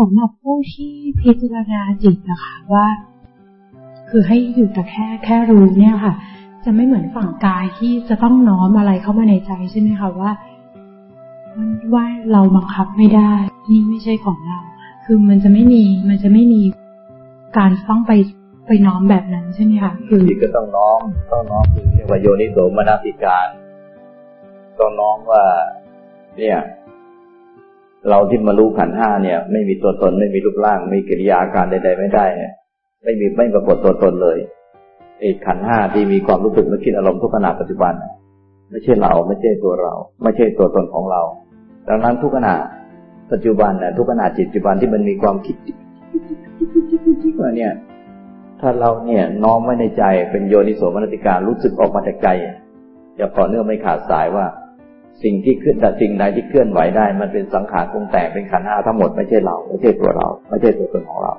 สำหรับผู้ที่พิจารณาจิตนะคะว่า คือให้อยู่แต่แค่แค่รู้เนี่ยค่ะ จะไม่เหมือนฝั่งกายที่จะต้องน้อมอะไรเข้ามาในใจใช่ไหมคะว่าว่าเราบังคับไม่ได้ นี่ไม่ใช่ของเรา คือมันจะไม่มีมันจะไม่มีการต้องไปไปน้อมแบบนั้นใช่ไหมคะคือจิตก็ต้องน้อมต้องน้อมคือเรียกว่าโยนิโสมนสิการต้องน้อมว่า เนี่ย เราที่มารู้ขันห้าเนี่ย ไม่มีตัวตนไม่มีรูปร่าง ไม่กิริยาการใด ๆ ไม่ได้ไม่มีไม่ปรากฏตัวตนเลยเอกขันห้าที่มีความรู้สึกนึกคิดอารมณ์ทุกขณะปัจจุบัน ไม่ใช่เราไม่ใช่ตัวเรา ไม่ใช่ตัวตนของเรา ดังนั้นทุกขณะปัจจุบันนะทุกขณะจิตปัจจุบันที่มันมีความคิดที่ว่าเนี่ย ถ้าเราเนี่ยน้อมไว้ในใจเป็นโยนิโสมนติการรู้สึกออกมาจากใจจะต่อเนื่องไม่ขาดสายว่า สิ่งที่เคลื่อนแต่สิ่งใดที่เคลื่อนไหวได้ มันเป็นสังขารปรุงแต่งเป็นขันธ์ห้าทั้งหมดไม่ใช่เราไม่ใช่ตัวเรา ไม่ใช่ตัวตนของเรา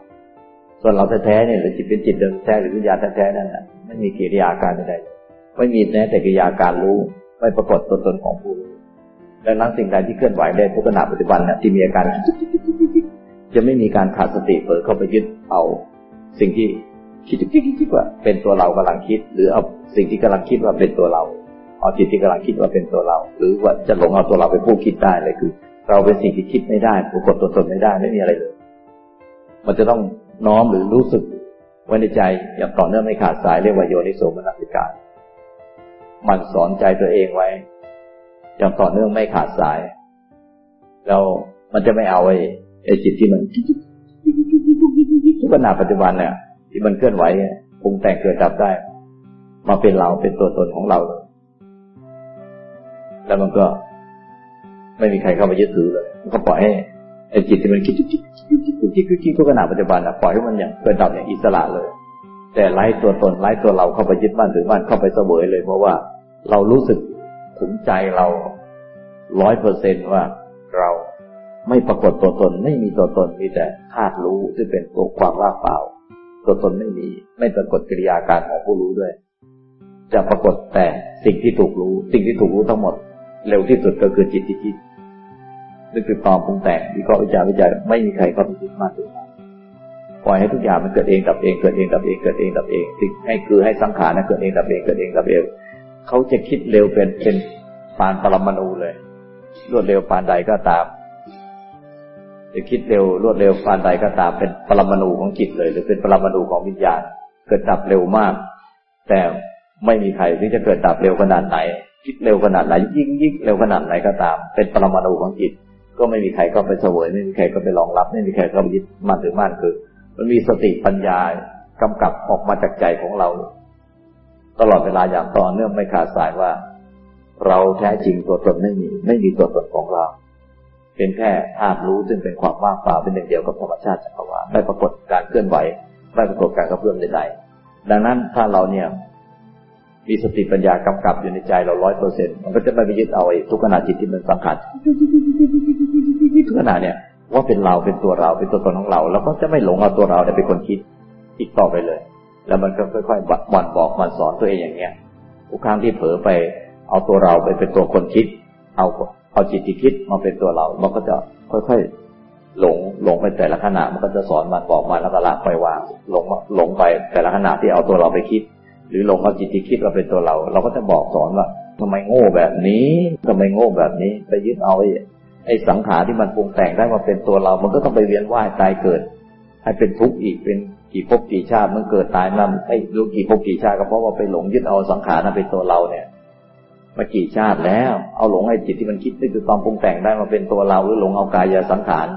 ส่วนเราแท้ๆเนี่ยหรือจิตเป็นจิตเดิมแท้หรือวิญญาณแท้ๆนั่นแหะไม่มีกิริยาการใดๆไม่มีแม้แต่กิริยาการรู้ ไม่ปรากฏตัวตนของผู้รู้ดังนั้นสิ่งใดที่เคลื่อนไหวได้ทุกขณะปัจจุบันเนี่ยที่มีอาการจะไม่มีการขาดสติเปิดเข้าไปยึดเอาสิ่งที่คิดคิดคิดว่าเป็นตัวเรากำลังคิด หรือเอาสิ่งที่กำลังคิดว่าเป็นตัวเรา เอาจิตที่กำลังคิดว่าเป็นตัวเรา หรือว่าจะหลงเอาตัวเราไปผู้คิดได้เลยคือ เราเป็นสิ่งที่คิดไม่ได้ปรากฏตัวตนไม่ได้ไม่มีอะไรเลย มันจะต้องน้อมหรือรู้สึกไว้ในใจอย่างต่อเนื่องไม่ขาดสายเรียกว่าโยนิโสมนสิการ มันสอนใจตัวเองไว้ อย่างต่อเนื่องไม่ขาดสาย แล้วมันจะไม่เอาไอ้ไอ้จิตที่มันทุกขณะปัจจุบันเนี่ยที่มันเคลื่อนไหวปรุงแต่งเกิดดับได้ มาเป็นเราเป็นตัวตนของเรา แล้วมันก็ไม่มีใครเข้ามายึดถือเลยมันก็ปล่อยให้ไอ้จิตที่มันคิดคิดคิดคิดคิดคิดคิดทุกขณะปัจจุบันนะปล่อยให้มันอย่างเกิดดับอย่างอิสระเลย แต่ไล่ตัวตนไล่ตัวเราเข้าไปยึดมั่นถือมั่นเข้าไปเสวยเลย เพราะว่าเรารู้สึกถึงใจเราร้อยเปอร์เซนว่าเราไม่ปรากฏตัวตนไม่มีตัวตนมีแต่ธาตุรู้ที่เป็นตัวความว่างเปล่า ตัวตนไม่มีไม่ปรากฏกิริยาการของผู้รู้ด้วย จะปรากฏแต่สิ่งที่ถูกรู้ สิ่งที่ถูกรู้ทั้งหมด เร็วที่สุดก็คือจิตที่คิดนี่คือตอมปรุงแต่งวิเคราะห์วิจารวิจัยไม่มีใครเข้าไปคิดมากถึงปล่อยให้ทุกอย่างมันเกิดเองดับเองเกิดเองดับเองเกิดเองดับเองสิ่งให้คือให้สังขารนั้นเกิดเองดับเองเกิดเองดับเองเขาจะคิดเร็วเป็นเป็นปานปรมาณูเลย รวดเร็วปานใดก็ตาม จะคิดเร็วรวดเร็วปานใดก็ตาม เป็นปรมาณูของจิตเลย หรือเป็นปรมาณูของวิญญาณ เกิดดับเร็วมาก แต่ไม่มีใครที่จะเกิดดับเร็วขนาดไหน คิดเร็วขนาดไหนยิ่งยิ่งเร็วขนาดไหนก็ตาม เป็นปรมาณูของจิต ก็ไม่มีใครก็ไปเสวย ไม่มีใครก็ไปรองรับ ไม่มีใครก็ไปยึดมั่นถือมั่นคือ มันมีสติปัญญากำกับออกมาจากใจของเรา ตลอดเวลาอย่างต่อเนื่องไม่ขาดสายว่า เราแท้จริงตัวตนไม่มี ไม่มีตัวตนของเรา เป็นแค่ธาตุรู้ซึ่งเป็นความว่างเปล่าเป็นหนึ่งเดียวกับธรรมชาติจักรวาลไม่ปรากฏการเคลื่อนไหวไม่ปรากฏการกระเพื่อมใดๆดังนั้นถ้าเราเนี่ย มีสติปัญญากำกับอยู่ในใจเราร้อยเปอร์เซ็นต์มันก็จะไม่ไปยึดเอาไอ้ทุกขณะจิตที่มันสังขารทุกขณะเนี่ย ว่าเป็นเราเป็นตัวเราเป็นตัวตนของเรา แล้วก็จะไม่หลงเอาตัวเราเป็นคนคิดอีกต่อไปเลย แล้วมันก็ค่อยๆบันบอกมันสอนตัวเองอย่างเงี้ยทุกครั้งที่เผลอไปเอาตัวเราไปเป็นตัวคนคิด เอาเอาจิตที่คิดมาเป็นตัวเรา มันก็จะค่อยๆหลงหลงไปแต่ละขณะ มันก็จะสอนมันบอกมันแล้วก็ละปล่อยวางหลงหลงไปแต่ละขณะที่เอาตัวเราไปคิด หรือหลงเอาจิตที่คิดเราเป็นตัวเรา เราก็จะบอกสอนว่าทำไมโง่แบบนี้ทำไมโง่แบบนี้ ไปยึดเอาไอ้สังขารที่มันปรุงแต่งได้มาเป็นตัวเรา มันก็ต้องไปเวียนว่ายตายเกิด ให้เป็นทุกข์อีกเป็นกี่ภพกี่ชาติมันเกิดตายมาไอ้รู้กี่ภพกี่ชาติก็เพราะว่าไปหลงยึดเอาสังขารนั้นเป็นตัวเราเนี่ยมากี่ชาติแล้ว เอาหลงไอ้จิตที่มันคิดนี่คือความปรุงแต่งได้มาเป็นตัวเราหรือหลงเอากายสังขาร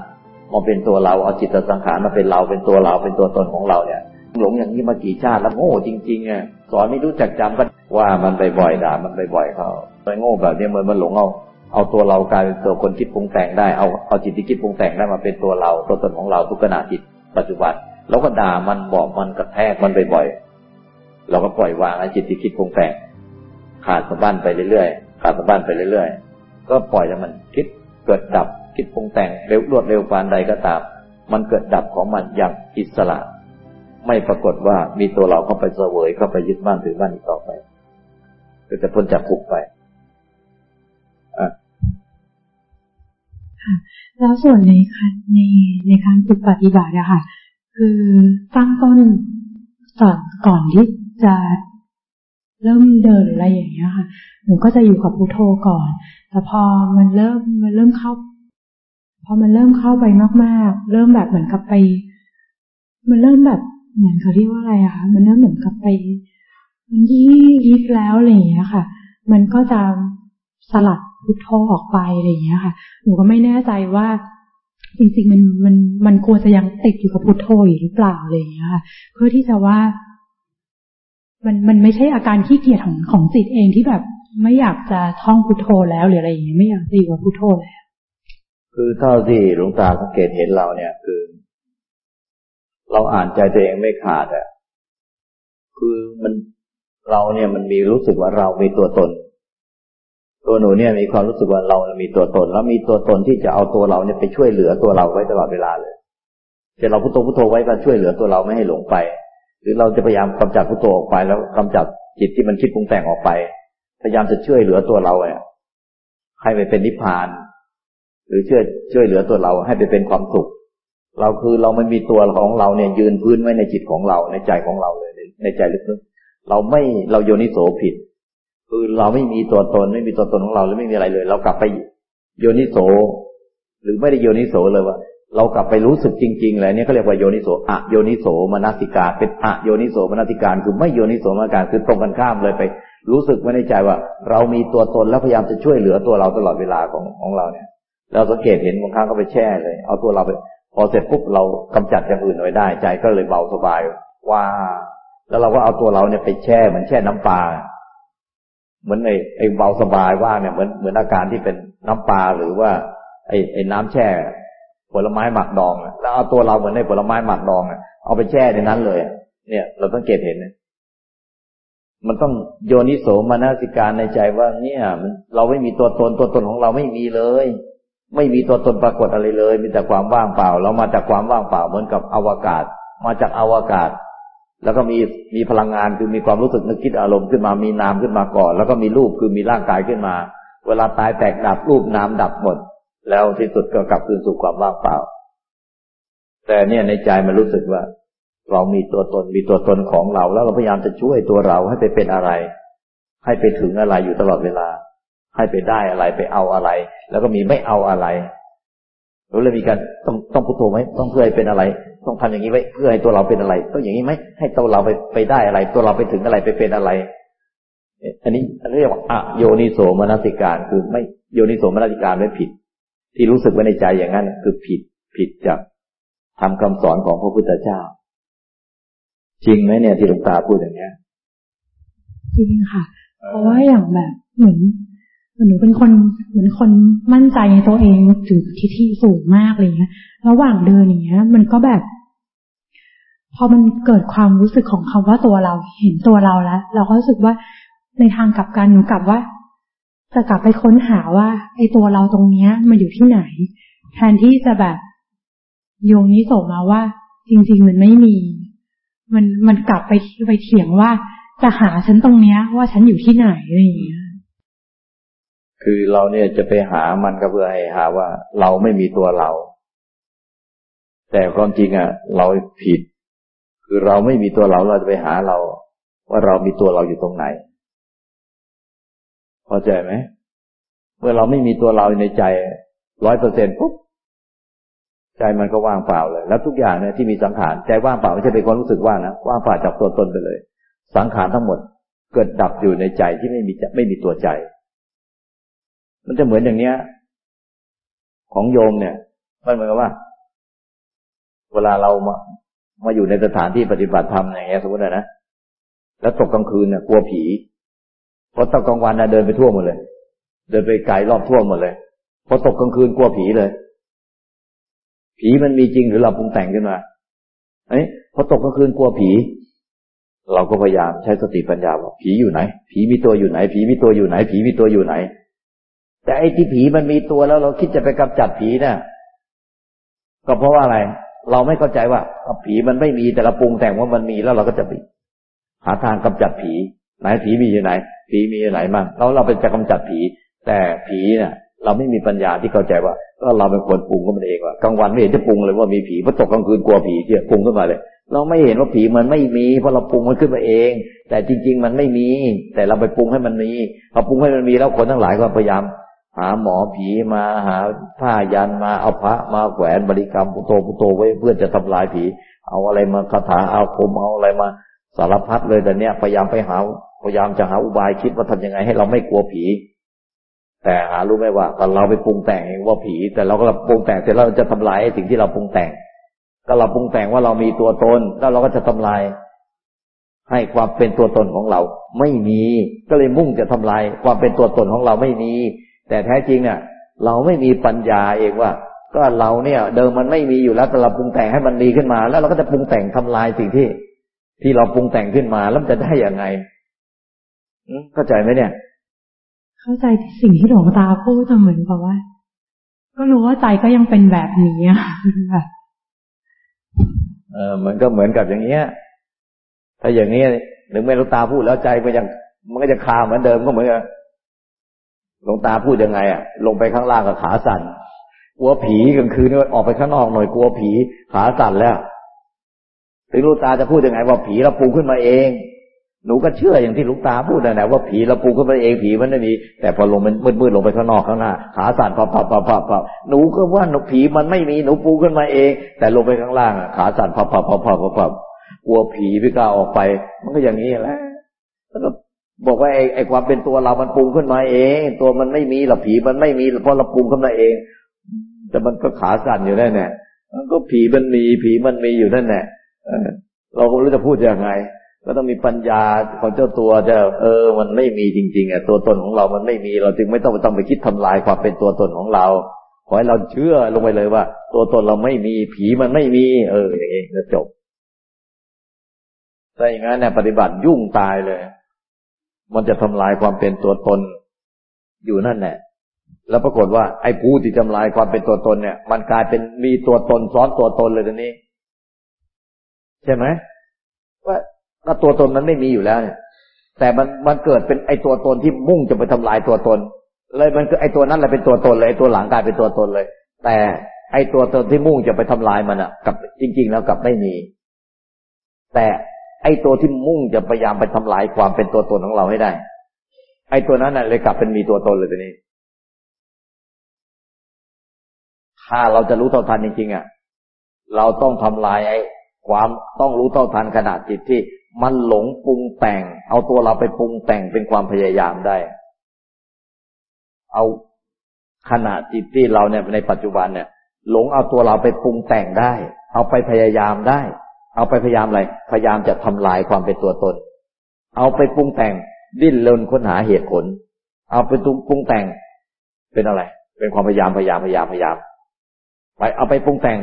มาเป็นตัวเราเอาจิตสังขารมาเป็นเราเป็นตัวเราเป็นตัวตนของเราเนี่ยหลงอย่างนี้มากี่ชาติแล้วโง่จริงๆอะ สอนไม่รู้จักจำกันว่ามันบ่อยๆด่ามันบ่อยๆเขาไปโง่แบบนี้เหมันมันหลงเอาเอาตัวเรากลายเป็นตัวคนคิดปรุงแต่งได้เอาเอาจิตที่คิดปรุงแต่งได้มาเป็นตัวเราตัวตนของเราทุกขณะจิตปัจจุบันเราก็ด่ามันบอกมันกระแทกมันบ่อยๆเราก็ปล่อยวางไอ้จิตที่คิดปรุงแต่ง ขาดสะบั้นไปเรื่อยๆขาดสะบั้นไปเรื่อยๆ ก็ปล่อยให้มันคิดเกิดดับคิดปรุงแต่งเร็วรวดเร็วปานใดก็ตาม มันเกิดดับของมันอย่างอิสระ ไม่ปรากฏว่ามีตัวเราเข้าไปเสวยเข้าไปยึดมั่นถือมั่นอีกต่อไป ก็จะพ้นจากภุกไปอะแล้วส่วนในในในการฝึกปฏิบัติอะค่ะ คือตั้งต้นก่อนก่อนที่จะเริ่มเดินหรืออะไรอย่างเงี้ยค่ะ หนูก็จะอยู่กับพุโทโธก่อน แต่พอมันเริ่มมันเริ่มเข้า พอมันเริ่มเข้าไปมาก ๆ เริ่มแบบเหมือนกับไป มันเริ่มแบบ เหมือนเขาเรียกว่าอะไรอะคะมันเริ่มเหมือนกับไปมันยี่ยิบแล้วอะไรอย่างเงี้ยค่ะ มันก็จะสลัดพุทโธออกไปอะไรอย่างเงี้ยค่ะหนูก็ไม่แน่ใจว่าจริงๆมันมันมันควรจะยังติดอยู่กับพุทโธอยู่หรือเปล่าอะไรอย่างเงี้ยค่ะ เพื่อที่จะว่า มันมันไม่ใช่อาการขี้เกียจของของจิตเองที่แบบไม่อยากจะท่องพุทโธแล้วหรืออะไรอย่างเงี้ยไม่อยากจะอยู่กับพุทโธแล้วคือเท่าที่หลวงตาสังเกตเห็นเราเนี่ย คือ เราอ่านใจตัวเองไม่ขาดอะคือมันเราเนี่ยมันมีรู้สึกว่าเรามีตัวตน ตัวหนูเนี่ยมีความรู้สึกว่าเรามีตัวตน แล้วมีตัวตนที่จะเอาตัวเราเนี่ยไปช่วยเหลือตัวเราไว้ตลอดเวลาเลยจะเราพุทโธพุทโธไว้ก็ช่วยเหลือตัวเราไม่ให้หลงไป หรือเราจะพยายามกำจัดพุทโธออกไปแล้วกำจัดจิตที่มันคิดปรุงแต่งออกไป พยายามจะช่วยเหลือตัวเราเนี่ยให้ไปเป็นนิพพาน หรือช่วยช่วยเหลือตัวเราให้ไปเป็นความสุข เราคือเราไม่มีตัวของเราเนี่ยยืนพื้นไว้ในจิตของเราในใจของเราเลยในใจลึกๆเราไม่เราโยนิโสผิด คือเราไม่มีตัวตนไม่มีตัวตนของเราหรือไม่มีอะไรเลย เรากลับไปโยนิโส หรือไม่ได้โยนิโสเลยว่าเรากลับไปรู้สึกจริงๆเลยเนี่ยเขาเรียกว่าโยนิโสอะโยนิโสมนสิการเป็นอะโยนิโสมนสิการคือไม่โยนิโสมนสิการคือตรงกันข้ามเลยไป รู้สึกไว้ในใจว่า เรามีตัวตนแล้วพยายามจะช่วยเหลือตัวเราตลอดเวลาของของเราเนี่ยเราสังเกตเห็นบางครั้งก็ไปแช่เลย เอาตัวเราไป พอเสร็จปุ๊บเรากำจัดอย่างอื่นไว้ได้ ใจก็เลยเบาสบายว่า แล้วเราก็เอาตัวเราเนี่ยไปแช่เหมือนแช่น้ำปลาเหมือนไอ้ไอ้เบาสบายว่าเนี่ยเหมือนเหมือนอาการที่เป็นน้ำปลาหรือว่า ไอ้ไอ้น้ำแช่ผลไม้หมักดองแล้วเอาตัวเราเหมือนในผลไม้หมักดองเอาไปแช่ในนั้นเลย เนี่ย เราต้องเกตเห็นมันต้องโยนิโสมนสิการในใจว่า เนี่ย มันเราไม่มีตัวตนตัวตนของเราไม่มีเลย ไม่มีตัวตนปรากฏอะไรเลย มีแต่ความว่างเปล่า เรามาจากความว่างเปล่าเหมือนกับอวกาศ มาจากอวกาศ แล้วก็มีมีพลังงานคือมีความรู้สึกนึกคิดอารมณ์ขึ้นมา มีนามขึ้นมาก่อน แล้วก็มีรูปคือมีร่างกายขึ้นมา เวลาตายแตกดับรูปนามดับหมด แล้วที่สุดก็กลับคืนสู่ความว่างเปล่า แต่เนี่ยในใจมันรู้สึกว่า เรามีตัวตนมีตัวตนของเรา แล้วเราพยายามจะช่วยตัวเราให้ไปเป็นอะไร ให้ไปถึงอะไรอยู่ตลอดเวลา ให้ไปได้อะไรไปเอาอะไร แล้วก็มีไม่เอาอะไรเราเลยมีการต้องต้องพุทโธไหมต้องเพื่อให้เป็นอะไร ต้องทำอย่างนี้ไว้เพื่อให้ตัวเราเป็นอะไร ต้องอย่างนี้ไหมให้ตัวเราไปไปได้อะไร ตัวเราไปถึงอะไรไปเป็นอะไร อันนี้เรียกว่าอะโยนิโสมนสิการคือไม่โยนิโสมนสิการไม่ผิด ที่รู้สึกไว้ในใจอย่างนั้น คือผิดผิดจากทำคำสอนของพระพุทธเจ้า จริงไหมเนี่ยที่หลวงตาพูดอย่างเนี้ยจริงค่ะ เพราะว่าอย่างแบบเหมือน หนูเป็นคนเหมือนคนมั่นใจในตัวเองถึงทิฏฐิสูงมากเลยเงี้ยระหว่างเดินอย่างเงี้ย มันก็แบบ พอมันเกิดความรู้สึกของคำว่าตัวเราเห็นตัวเราแล้วเราก็รู้สึกว่าในทางกลับกันหนูกลับว่า จะกลับไปค้นหาว่าไอ้ตัวเราตรงเนี้ยมันอยู่ที่ไหน แทนที่จะแบบโยงนี้ส่งมาว่า จริง ๆ มันไม่มี มันมันกลับไปไปเถียงว่าจะหาฉันตรงเนี้ย ว่าฉันอยู่ที่ไหนอะไรอย่างเงี้ย คือเราเนี่ยจะไปหามันก็เพื่อให้หาว่าเราไม่มีตัวเรา แต่ความจริงอะ เราผิด คือเราไม่มีตัวเราเราจะไปหาเรา ว่าเรามีตัวเราอยู่ตรงไหนพอใจไหมเมื่อเราไม่มีตัวเราในใจร้อยเปอร์เซ็นปุ๊บใจมันก็ว่างเปล่าเลย แล้วทุกอย่างเนี่ยที่มีสังขารใจว่างเปล่าไม่ใช่เป็นความรู้สึกว่างนะว่างเปล่าจากตัวตนไปเลย สังขารทั้งหมดเกิดดับอยู่ในใจที่ไม่มีไม่มีตัวใจ มันจะเหมือนอย่างเนี้ย ของโยมเนี่ย มันเหมือนกับว่า เวลาเรามามาอยู่ในสถานที่ปฏิบัติธรรมอย่างเงี้ยสมมตินะแล้วตกกลางคืนเนี่ยกลัวผีพอตกกลางวันนะเดินไปทั่วหมดเลย เดินไปไกลรอบทั่วหมดเลยพอตกกลางคืนกลัวผีเลย ผีมันมีจริงหรือเราปรุงแต่งขึ้นมาเอ้พอตกกลางคืนกลัวผี เราก็พยายามใช้สติปัญญาว่าผีอยู่ไหน ผีมีตัวอยู่ไหน ผีมีตัวอยู่ไหน ผีมีตัวอยู่ไหน แต่ไอ้ที่ผีมันมีตัวแล้วเราคิดจะไปกำจัดผีเนะ่ยก็เพราะว่าอะไร เราไม่เข้าใจว่าผีมันไม่มีแต่เราปรุงแต่งว่ามันมีแล้วเราก็จะไปหาทางกำจัดผี ไหนผีมีอยู่ไหน ผีมีอยู่ไหนมั่งแล้วเราเป็นจะกำจัดผี แต่ผีเนี่ยเราไม่มีปัญญาที่เข้าใจว่าก็เราเป็นคนปรุงก็มันเองว่ากลางวันไม่เห็นจะปรุงเลยว่ามีผีพอตกกลางคืนกลัวผีเที่ยปรุงขึ้นมาเลยเราไม่เห็นว่าผีมันไม่มี เพราะเราปรุงมันขึ้นมาเอง แต่จริง ๆ มันไม่มี แต่เราไปปรุงให้มันมีพอปรุงให้มันมีแล้วคนทั้งหลายก็พยายาม หาหมอผีมาหาผ้ายันมาเอาพระมาแขวนบริกรรมพุทโธพุทโธไว้เพื่อจะทำลายผี เอาอะไรมาคาถาเอาคมเอาอะไรมาสารพัดเลยแต่เนี้ยพยายามไปหาพยายามจะหาอุบายคิดว่าทำยังไงให้เราไม่กลัวผี แต่หารู้ไหมว่าตอนเราไปปรุงแต่งเองว่าผี แต่เราก็ปรุงแต่งเสร็จแล้วจะทำลายสิ่งที่เราปรุงแต่ง ก็เราปรุงแต่งว่าเรามีตัวตน แล้วเราก็จะทำลาย ให้ความเป็นตัวตนของเรา ไม่มีก็เลยมุ่งจะทำลาย ความเป็นตัวตนของเราไม่มี แต่แท้จริงเนี่ยเราไม่มีปัญญาเองว่า ก็เราเนี่ย เดิมมันไม่มีอยู่แล้วแต่เราปรุงแต่งให้มันดีขึ้นมา แล้วเราก็จะปรุงแต่งทำลายสิ่งที่ ที่เราปรุงแต่งขึ้นมาแล้วจะได้อย่างไงเข้าใจไหมเนี่ย เข้าใจสิ่งที่หลวงตาพูดแต่เหมือนกับว่า ก็รู้ว่าใจก็ยังเป็นแบบนี้อะเออมันก็เหมือนกับอย่างเงี้ย ถ้าอย่างนี้หรือไม่หลวงตาพูดแล้วใจมันยังมันก็จะคาเหมือนเดิมก็เหมือนกับ หลวงตาพูดยังไงอะ ลงไปข้างล่างกับขาสั่น กลัวผีกลางคืนออกไปข้างนอกหน่อยกลัวผีขาสั่นแล้ว ถึงลูกตาจะพูดยังไง ว่าผีเราปรุงขึ้นมาเอง หนูก็เชื่ออย่างที่ลุงตาพูดนะนะว่าผีเราปูขึ้นมาเองผีมันไม่มี แต่พอลงมันมืดๆลงไปข้างนอกข้างหน้าขาสั่นพับพับพับพับพับหนูก็ว่าหนูผีมันไม่มีหนูปูขึ้นมาเอง แต่ลงไปข้างล่างขาสั่นพับพับพับพับพับกลัวผีพี่กาออกไป มันก็อย่างนี้แหละแล้วก็ บอกว่าไอ้ไอ้ความเป็นตัวเรา มันปรุงขึ้นมาเอง ตัวมันไม่มีหรอกผีมันไม่มีเพราะเราปรุงขึ้นมาเอง แต่มันก็ขาสั่นอยู่ได้แน่มันก็ผีมันมีผีมันมีอยู่นั่นแหละเราก็รู้จะพูดยังไง ก็ต้องมีปัญญาของเจ้าตัวจะเออ มันไม่มีจริง ๆอะตัวตนของเรามันไม่มี เราจึงไม่ต้องต้องไปคิดทำลายความเป็นตัวตนของเรา ขอให้เราเชื่อลงไปเลยว่า ตัวตนเราไม่มีผีมันไม่มี เอออย่างนี้จะจบแต่อย่างนั้นเนี่ยปฏิบัติยุ่งตายเลย มันจะทำลายความเป็นตัวตนอยู่นั่นแหละ แล้วปรากฏว่าไอ้ผู้ที่ทำลายความเป็นตัวตนเนี่ย มันกลายเป็นมีตัวตนซ้อนตัวตนเลยทีนี้ ใช่ไหมว่าก็ตัวตนมันไม่มีอยู่แล้วเนี่ย แต่มันมันเกิดเป็นไอ้ตัวตนที่มุ่งจะไปทำลายตัวตน เลยมันคือไอ้ตัวนั้นแหละเป็นตัวตนเลยตัวหลังกลายเป็นตัวตนเลย แต่ไอ้ตัวตนที่มุ่งจะไปทำลายมันอะกับจริง ๆ แล้วกับไม่มี แต่ ไอ้ตัวที่มุ่งจะพยายามไปทำลายความเป็นตัวตนของเราให้ได้ ไอ้ตัวนั้นน่ะเลยกลับเป็นมีตัวตนเลยทีนี้ ถ้าเราจะรู้เท่าทันจริงๆอะ เราต้องทำลายไอ้ความต้องรู้เท่าทันขนาดจิตที่มันหลงปรุงแต่ง เอาตัวเราไปปรุงแต่งเป็นความพยายามได้ เอาขนาดจิตที่เราเนี่ยในปัจจุบันเนี่ย หลงเอาตัวเราไปปรุงแต่งได้ เอาไปพยายามได้ เอาไปพยายามอะไร พยายามจะทำลายความเป็นตัวตน เอาไปปรุงแต่งดิ้นรนค้นหาเหตุผล เอาไปปรุงแต่งเป็นอะไร เป็นความพยายามพยายามพยายามพยายามไปเอาไปปรุงแต่ง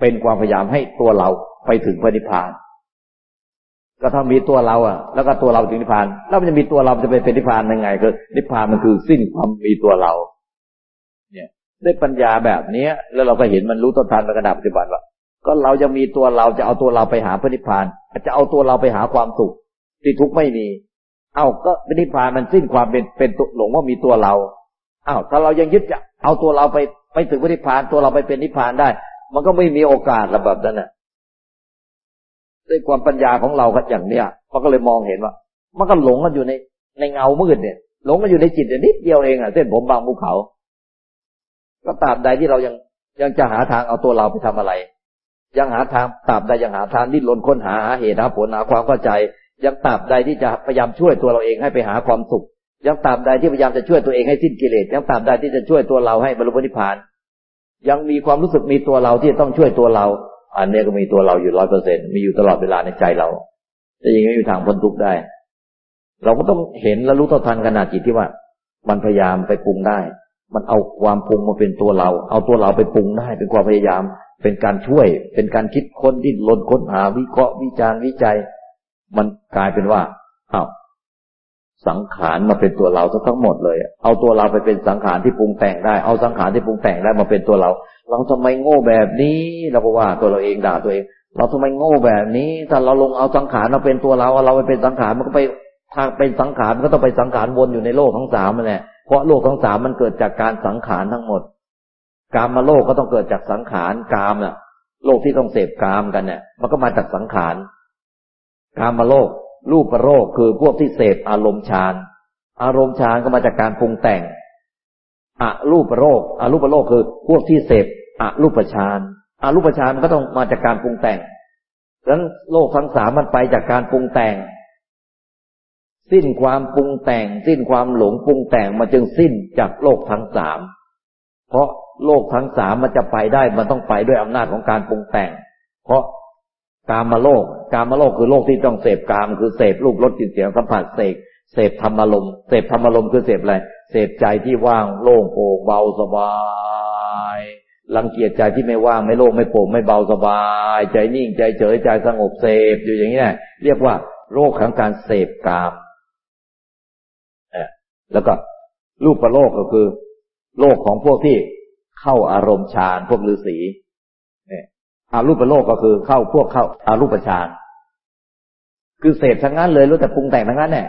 เป็นความพยายามให้ตัวเราไปถึงพระนิพพาน ก็ถ้ามีตัวเราอะ แล้วก็ตัวเราถึงนิพพาน แล้วมันจะมีตัวเราจะไปเป็นนิพพานยังไงคือนิพพานมันคือสิ้นความมีตัวเรา เนี่ยได้ปัญญาแบบเนี้ย แล้วเราก็เห็นมันรู้ต้นทานในขณะปัจจุบันว่า ก็เราจะมีตัวเราจะเอาตัวเราไปหาพระนิพพานจะเอาตัวเราไปหาความสุขที่ทุกข์ไม่มี เอ้าก็พระนิพพานมันสิ้นความเป็นเป็นหลงว่ามีตัวเราเอ้าถ้าเรายังยึดจะเอาตัวเราไปไปถึงพระนิพพานตัวเราไปเป็นนิพพานได้ มันก็ไม่มีโอกาสระแบบนั้นน่ะด้วยความปัญญาของเราก็อย่างเนี้ยมันก็เลยมองเห็นว่า มันก็หลงกันอยู่ในในเงามืดเนี่ย หลงกันอยู่ในจิตนิดเดียวเองอะเส้นผมบางภูเขา ก็ตราบใดที่เรายังยังจะหาทางเอาตัวเราไปทำอะไร ยังหาทางตราบใดยังหาทางดิ้นรนค้นหาหาเหตุหาผลหาความเข้าใจ ยังตราบใดที่จะพยายามช่วยตัวเราเองให้ไปหาความสุข ยังตราบใดที่พยายามจะช่วยตัวเองให้สิ้นกิเลสยังตราบใดที่จะช่วยตัวเราให้บรรลุนิพพาน ยังมีความรู้สึกมีตัวเราที่ต้องช่วยตัวเรา อันนี้ก็มีตัวเราอยู่ร้อยเปอร์เซ็นมีอยู่ตลอดเวลาในใจเราแต่ยังไม่มีทางพ้นทุกข์ได้ เราก็ต้องเห็นและรู้เท่าทันขนาดจิตที่ว่า มันพยายามไปปรุงได้ มันเอาความปรุงมาเป็นตัวเรา เอาตัวเราไปปรุงได้เป็นความพยายาม เป็นการช่วย เป็นการคิดค้นดิ้นรนค้นหาวิเคราะห์วิจารณ์วิจัย มันกลายเป็นว่าอ้าวสังขารมาเป็นตัวเราทั้งหมดเลย เอาตัวเราไปเป็นสังขารที่ปรุงแต่งได้ เอาสังขารที่ปรุงแต่งได้มาเป็นตัวเรา เราทำไมโง่แบบนี้ เราก็ว่าตัวเราเองด่าตัวเอง เราทำไมโง่แบบนี้ ถ้าเราลงเอาสังขารมาเป็นตัวเรา เราไปเป็นสังขารมันก็ไปทางเป็นสังขารมันก็ต้องไปสังขารวนอยู่ในโลกทั้งสามนั่นแหละ เพราะโลกทั้งสามมันเกิดจากการสังขารทั้งหมด กามมาโลกก็ต้องเกิดจากสังขารกามน่ะ โลกที่ต้องเสพกามกันเนี่ย มันก็มาจากสังขารกามมาโลก รูปประโลกคือพวกที่เสพอารมณ์ฌานอารมณ์ฌานก็มาจากการปรุงแต่งอะรูปประโลกอะรูปประโลกคือพวกที่เสพอะรูปฌานอรูปฌานมันก็ต้องมาจากการปรุงแต่งดังนั้นโลกทั้งสามมันไปจากการปรุงแต่ง สิ้นความปรุงแต่ง สิ้นความหลงปรุงแต่งมันจึงสิ้นจากโลกทั้งสาม เพราะ โลกทั้งสามมันจะไปได้ มันต้องไปด้วยอำนาจของการปรุงแต่ง เพราะกามาโลก กามาโลกคือโลกที่ต้องเสพกาม คือเสพรูปรสกลิ่นเสียงสัมผัสเสกเสพธรรมอารมณ์เสพธรรมอารมณ์คือเสพอะไรเสพใจที่ว่างโล่งโปร่งเบาสบายรังเกียจใจที่ไม่ว่างไม่โล่งไม่โปร่งไม่เบาสบาย ใจนิ่งใจเฉยใจสงบเสพอยู่อย่างนี้เรียกว่าโรคของการเสพกามแล้วก็รูปประโลกก็คือ โลกของพวกที่ เข้าอารมณ์ฌานพวกฤาษีเนี่ยอารูปะโลกก็คือเข้าพวกเข้าอารูปฌานคือเสพทั้งนั้นเลยรู้แต่ปรุงแต่งทั้งนั้นเนี่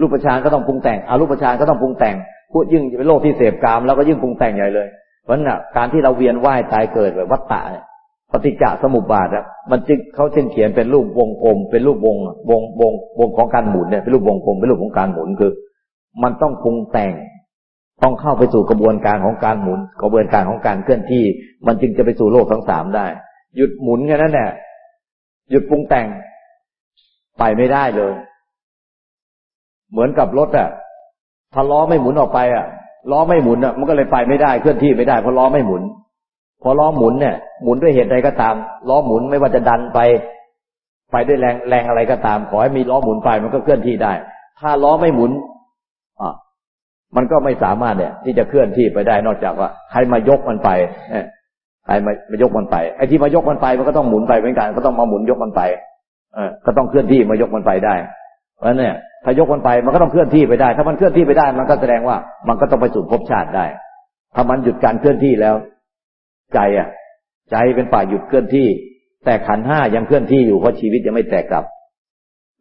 รูปฌานก็ต้องปรุงแต่งอารูปฌานก็ต้องปรุงแต่งพูดยิ่งเป็นโลกที่เสพกามแล้วก็ยิ่งปรุงแต่งใหญ่เลยเพราะนั้นการที่เราเวียนว่ายตายเกิดแบบวัฏฏะเนี่ยปฏิจจสมุปบาทอะมันจึงเขาจึงเขียนเป็นรูปวงกลม เป็นรูปวงวงวงวงของการหมุนเนี่ยเป็นรูปวงกลมเป็นรูปของการหมุนคือ มันต้องปรุงแต่ง ต้องเข้าไปสู่กระบวนการของการหมุน กระบวนการของการเคลื่อนที่ มันจึงจะไปสู่โลกทั้งสามได้ หยุดหมุนแค่นั้นแหละหยุดปรุงแต่ง ไปไม่ได้เลย เหมือนกับรถอะถ้าล้อไม่หมุนออกไปอะล้อไม่หมุนอะมันก็เลยไปไม่ได้เคลื่อนที่ไม่ได้เพราะล้อไม่หมุน พอล้อหมุนเนี่ยหมุนด้วยเหตุใดก็ตาม ล้อหมุนไม่ว่าจะดันไป ไปด้วยแรงแรงอะไรก็ตาม ขอให้มีล้อหมุนไปมันก็เคลื่อนที่ได้ ถ้าล้อไม่หมุนอะ มันก็ไม่สามารถเนี่ย ที่จะเคลื่อนที่ไปได้นอกจากว่า ใครมายกมันไปใครมามายกมันไปไอ้ที่มายกมันไปมันก็ต้องหมุนไปเหมือนกันก็ต้องมาหมุนยกมันไป เออก็ต้องเคลื่อนที่มายกมันไปได้เพราะเนี่ยถ้ายกมันไปมันก็ต้องเคลื่อนที่ไปได้ ถ้ามันเคลื่อนที่ไปได้ มันก็แสดงว่า มันก็ต้องไปสู่ภพชาติได้ ถ้ามันหยุดการเคลื่อนที่แล้ว ใจอะ ใจเป็นฝ่ายหยุดเคลื่อนที่ แต่ขันห้ายังเคลื่อนที่อยู่เพราะชีวิตยังไม่แตกกลับ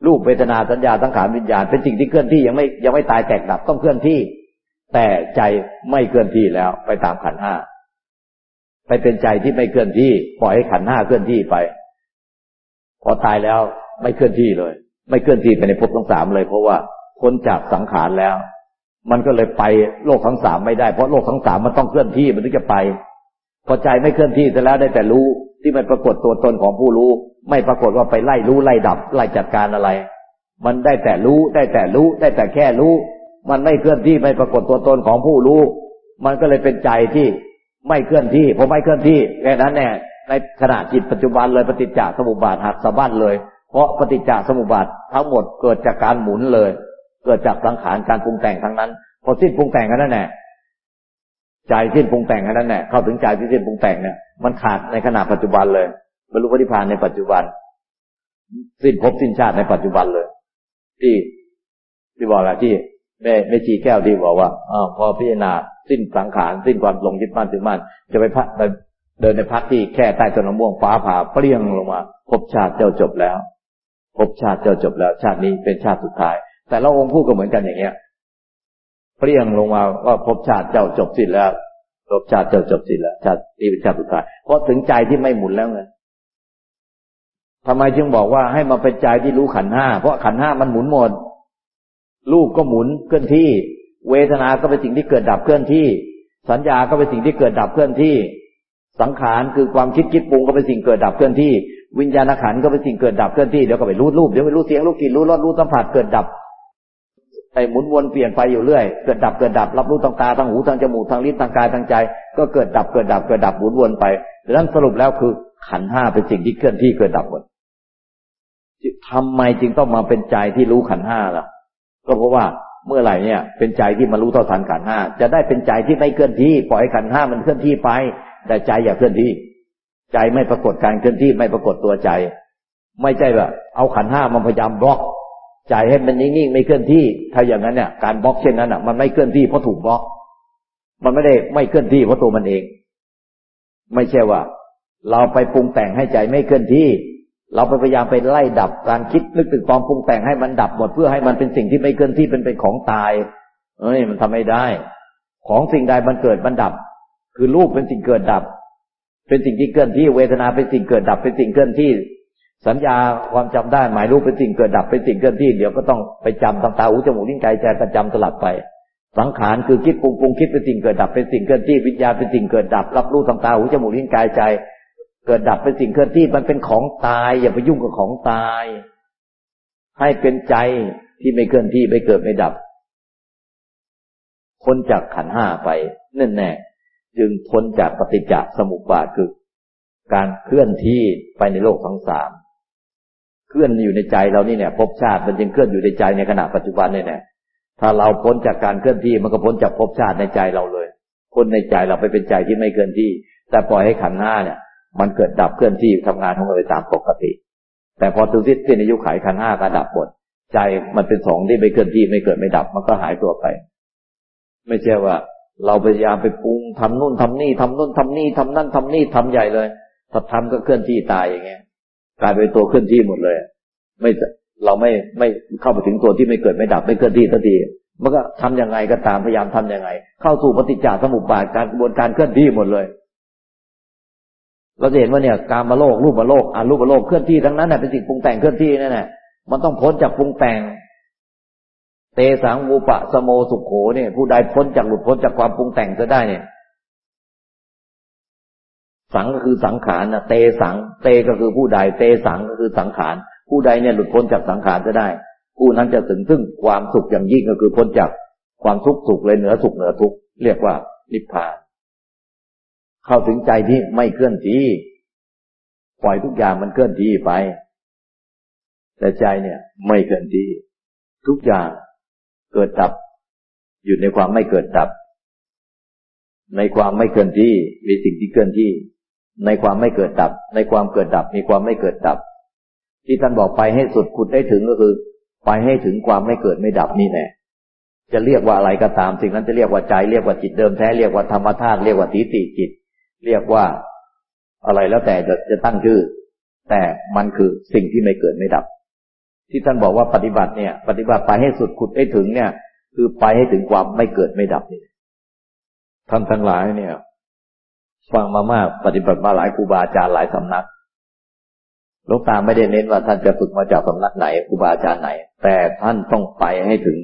รูปเวทนาสัญญาสังขารวิญญาณเป็นสิ่งที่เคลื่อนที่ยังไม่ยังไม่ตายแตกดับต้องเคลื่อนที่ แต่ใจไม่เคลื่อนที่แล้วไปตามขันห้าไปเป็นใจที่ไม่เคลื่อนที่ ปล่อยให้ขันห้าเคลื่อนที่ไป พอตายแล้วไม่เคลื่อนที่เลย ไม่เคลื่อนที่ไปในภพทั้งสามเลย เพราะว่าพ้นจากสังขารแล้ว มันก็เลยไปโลกทั้งสามไม่ได้เพราะโลกทั้งสามมันต้องเคลื่อนที่มันถึงจะไป พอใจไม่เคลื่อนที่แต่แล้วได้แต่รู้ที่มันปรากฏตัวตนของผู้รู้ ไม่ปรากฏว่าไปไล่รู้ไล่ดับไล่จัดการอะไร มันได้แต่รู้ได้แต่รู้ได้แต่แค่รู้ มันไม่เคลื่อนที่ไม่ปรากฏตัวตนของผู้รู้ มันก็เลยเป็นใจที่ไม่เคลื่อนที่พอไม่เคลื่อนที่แค่นั้นแน่ในขณะจิตปัจจุบันเลยปฏิจจสมุปบาทหักสะบั้นเลย เพราะปฏิจจสมุปบาททั้งหมดเกิดจากการหมุนเลย เกิดจากสังขารการปรุงแต่งทั้งนั้น พอสิ้นปรุงแต่งกันนั่นแหละใจสิ้นปรุงแต่งกันนั่นแหละเข้าถึงใจที่สิ้นปรุงแต่งเนี่ยมันขาดในขณะปัจจุบันเลยบรรลุพระนิพพานในปัจจุบัน สิ้นภพสิ้นชาติในปัจจุบันเลย ที่ที่บอกอะที่ แม่แม่ชีแก้วที่บอกว่าอพอพิจารณาสิ้นสังขารสิ้นความหลงยึดมั่นถือมั่นจะไปพักเดินในพักที่แค่ใต้ต้นมะม่วงฟ้าผ่าเปรี้ยงลงมาภพชาติเจ้าจบแล้วภพชาติเจ้าจบแล้ว ชาตินี้เป็นชาติสุดท้าย แต่ละองค์พูดก็เหมือนกันอย่างเงี้ยเปรี้ยงลงมาว่าภพชาติเจ้าจบสิ้นแล้วภพชาติเจ้าจบสิ้นแล้ว ชาตินี้เป็นชาติสุดท้ายเพราะถึงใจที่ไม่หมุนแล้วไงทำไมจึงบอกว่าให้มาเป็นใจที่รู้ขันห้าเพราะขันห้ามันหมุนหมด รูปก็หมุนเคลื่อนที่ เวทนาก็เป็นสิ่งที่เกิดดับเคลื่อนที่ สัญญาก็เป็นสิ่งที่เกิดดับเคลื่อนที่ สังขารคือความคิดคิดปรุงก็เป็นสิ่งเกิดดับเคลื่อนที่ วิญญาณขันก็เป็นสิ่งเกิดดับเคลื่อนที่เดี๋ยวก็ไปรู้รูปเดี๋ยวไปรู้เสียงรู้กลิ่นรู้รสรู้สัมผัสเกิดดับไอ้หมุนวนเปลี่ยนไปอยู่เรื่อย เกิดดับเกิดดับรับรู้ทางตาทางหูทางจมูกทางลิ้นทางกายทางใจ ก็เกิดดับเกิดดับเกิดดับหมุนวนไปดังนั้นสรุปแล้วคือ ขันห้าเป็นสิ่งที่เคลื่อนที่เกิดดับหมดทำไมจึงต้องมาเป็นใจที่รู้ขันห้าล่ะ ก็เพราะว่าเมื่อไหร่เนี่ยเป็นใจที่มารู้เท่าทันขันห้าจะได้เป็นใจที่ไม่เคลื่อนที่ปล่อยขันห้ามันเคลื่อนที่ไป แต่ใจอย่าเคลื่อนที่ ใจไม่ปรากฏการเคลื่อนที่ไม่ปรากฏตัวใจ ไม่ใช่แบบเอาขันห้ามันพยายามบล็อกใจให้มันนิ่งๆไม่เคลื่อนที่ ถ้าอย่างนั้นเนี่ยการบล็อกเช่นนั้นอะ มันไม่เคลื่อนที่เพราะถูกบล็อก มันไม่ได้ไม่เคลื่อนที่เพราะตัวมันเอง ไม่ใช่ว่า เราไปปรุงแต่งให้ใจไม่เคลื่อนที่ เราไปพยายามไปไล่ดับการคิดนึกถึงความปรุงแต่งให้มันดับหมดเพื่อให้มันเป็นสิ่งที่ไม่เคลื่อนที่เป็นเป็นของตาย เอ้ยมันทำไม่ได้ ของสิ่งใดมันเกิดมันดับ คือรูปเป็นสิ่งเกิดดับ เป็นสิ่งที่เกินที่เวทนาเป็นสิ่งเกิดดับ เป็นสิ่งเกินที่ สัญญาความจำได้หมายรูปเป็นสิ่งเกิดดับเป็นสิ่งเกินที่เดี๋ยวก็ต้องไปจำทางตาหูจมูกลิ้นกายใจก็จำสลับไป สังขารคือคิดปรุงปรุงคิดเป็นสิ่งเกิดดับ เป็นสิ่งเกินที่วิญญาณเป็นสิ่งเกิดดับ รับรู้ทางตาหูจมูกลิ้นกายใจ เกิดดับเป็นสิ่งเคลื่อนที่มันเป็นของตาย อย่าไปยุ่งกับของตาย ให้เป็นใจที่ไม่เคลื่อนที่ไม่เกิดไม่ดับพ้นจากขันห้าไปนั่นแน่จึงพ้นจากปฏิจจสมุปบาทคือการเคลื่อนที่ไปในโลกทั้งสามเคลื่อนอยู่ในใจเรานี่เนี่ยภพชาติมันจึงเคลื่อนอยู่ในใจในขณะปัจจุบันนี่เนี่ยถ้าเราพ้นจากการเคลื่อนที่มันก็พ้นจากภพชาติในใจเราเลยพ้นในใจเราไปเป็นใจที่ไม่เคลื่อนที่ แต่ปล่อยให้ขันห้าเนี่ย มันเกิดดับเคลื่อนที่ทำงานของมันไปตามปกติ แต่พอถึงที่สิ้นอายุขัยขันห้าก็ดับหมดใจมันเป็นสองที่ไม่เคลื่อนที่ไม่เกิดไม่ดับ มันก็หายตัวไป ไม่ใช่ว่า เราพยายามไปปรุงทำนู่นทำนี่ทำนู่นทำนี่ทำนั่นทำนี่ทำใหญ่เลยถ้าทำก็เคลื่อนที่ตายอย่างเงี้ยกลายเป็นตัวเคลื่อนที่หมดเลย ไม่เราไม่ไม่เข้าไปถึงตัวที่ไม่เกิดไม่ดับไม่เคลื่อนที่ทันทีมันก็ทํำยังไงก็ตามพยายามทํำยังไง เข้าสู่ปฏิจจสมุปบาทการกระบวนการเคลื่อนที่หมดเลย เราจะเห็นว่าเนี่ยการมาโลกรูปมาโลกอารูปมาโลกเคลื่อนที่ทั้งนั้นเป็นสิ่งปรุงแต่งเคลื่อนที่นั่นแหละมันต้องพ้นจากปรุงแต่ง เตสังวูปะสโมสุขโขเนี่ย ผู้ใดพ้นจากหลุดพ้นจากความปรุงแต่งจะได้เนี่ย สังก็คือสังขารนะเตสัง เตก็คือผู้ใด เตสังก็คือสังขาร ผู้ใดเนี่ยหลุดพ้นจากสังขารจะได้ ผู้นั้นจะถึงซึ่งความสุขอย่างยิ่งก็คือพ้นจากความทุกข์สุขเลยเหนือสุขเหนือทุกข์เรียกว่านิพพาน เข้าถึงใจที่ไม่เคลื่อนที่ปล่อยทุกอย่างมันเคลื่อนที่ไป แต่ใจเนี่ยไม่เคลื่อนที่ทุกอย่างเกิดดับ อยู่ในความไม่เกิดดับ ในความไม่เคลื่อนที่มีสิ่งที่เคลื่อนที่ ในความไม่เกิดดับ ในความเกิดดับ มีความไม่เกิดดับ ที่ท่านบอกไปให้สุดขุดได้ถึงก็คือ ไปให้ถึงความไม่เกิดไม่ดับนี่แน่จะเรียกว่าอะไรก็ตามสิ่งนั้นจะเรียกว่าใจเรียกว่าจิตเดิมแท้เรียกว่าธรรมธาตุเรียกว่าทิฏฐิจิต เรียกว่าอะไรแล้วแต่จะจะตั้งชื่อ แต่มันคือสิ่งที่ไม่เกิดไม่ดับ ที่ท่านบอกว่าปฏิบัติเนี่ย ปฏิบัติไปให้สุดขุดให้ถึงเนี่ย คือไปให้ถึงความไม่เกิดไม่ดับนี่ท่านทั้งหลายเนี่ย ฟังมามากปฏิบัติมาหลายครูบาอาจารย์หลายสำนักหลวงตาไม่ได้เน้นว่าท่านจะฝึกมาจากสำนักไหนครูบาอาจารย์ไหน แต่ท่านต้องไปให้ถึง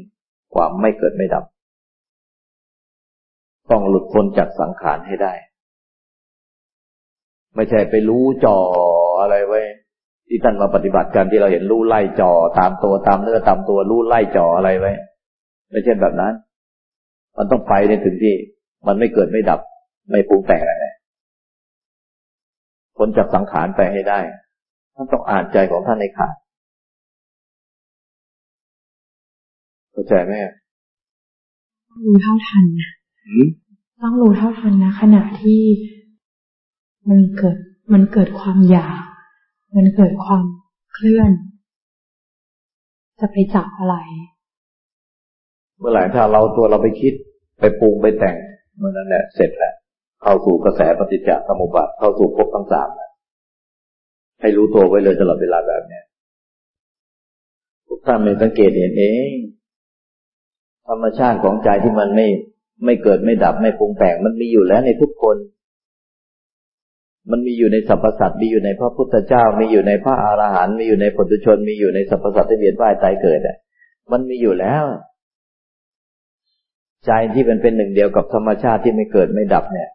ความไม่เกิดไม่ดับ ต้องหลุดพ้นจากสังขารให้ได้ ไม่ใช่ไปรู้จ่ออะไรไว้ ที่ท่านมาปฏิบัติกันที่เราเห็นรู้ไล่จ่อตามตัวตามเนื้อตามตัวรู้ไล่จ่ออะไรไว้ ไม่ใช่แบบนั้น มันต้องไปในถึงที่มันไม่เกิดไม่ดับ ไม่ปรุงแต่งอะไรพ้นจากสังขารไปให้ได้ท่านต้องอ่านใจของท่านในขาดเข้าใจไหมรู้เท่าทันนะต้องรู้เท่าทันนะขณะที่ มันเกิด มันเกิดความอยาก มันเกิดความเคลื่อน จะไปจับอะไร เมื่อไหร่ถ้าเราตัวเราไปคิด ไปปรุงไปแต่งเมื่อนั้นแหละเสร็จแล้วเข้าสู่กระแสปฏิจจสมุปบาทเข้าสู่ภพทั้งสามนะให้รู้ตัวไว้เลยตลอดเวลาแบบเนี้ยทุกท่านไม่สังเกตเห็นเองธรรมชาติของใจที่มันไม่ไม่เกิดไม่ดับไม่ปรุงแต่งมันมีอยู่แล้วในทุกคน มันมีอยู่ในสรรพสัตว์มีอยู่ในพระพุทธเจ้า มีอยู่ในพระอรหันต์มีอยู่ในปุถุชน มีอยู่ในสรรพสัตว์ที่เวียนว่ายตายเกิดอะ มันมีอยู่แล้ว ใจที่เป็นเป็นหนึ่งเดียวกับธรรมชาติที่ไม่เกิดไม่ดับเนี่ย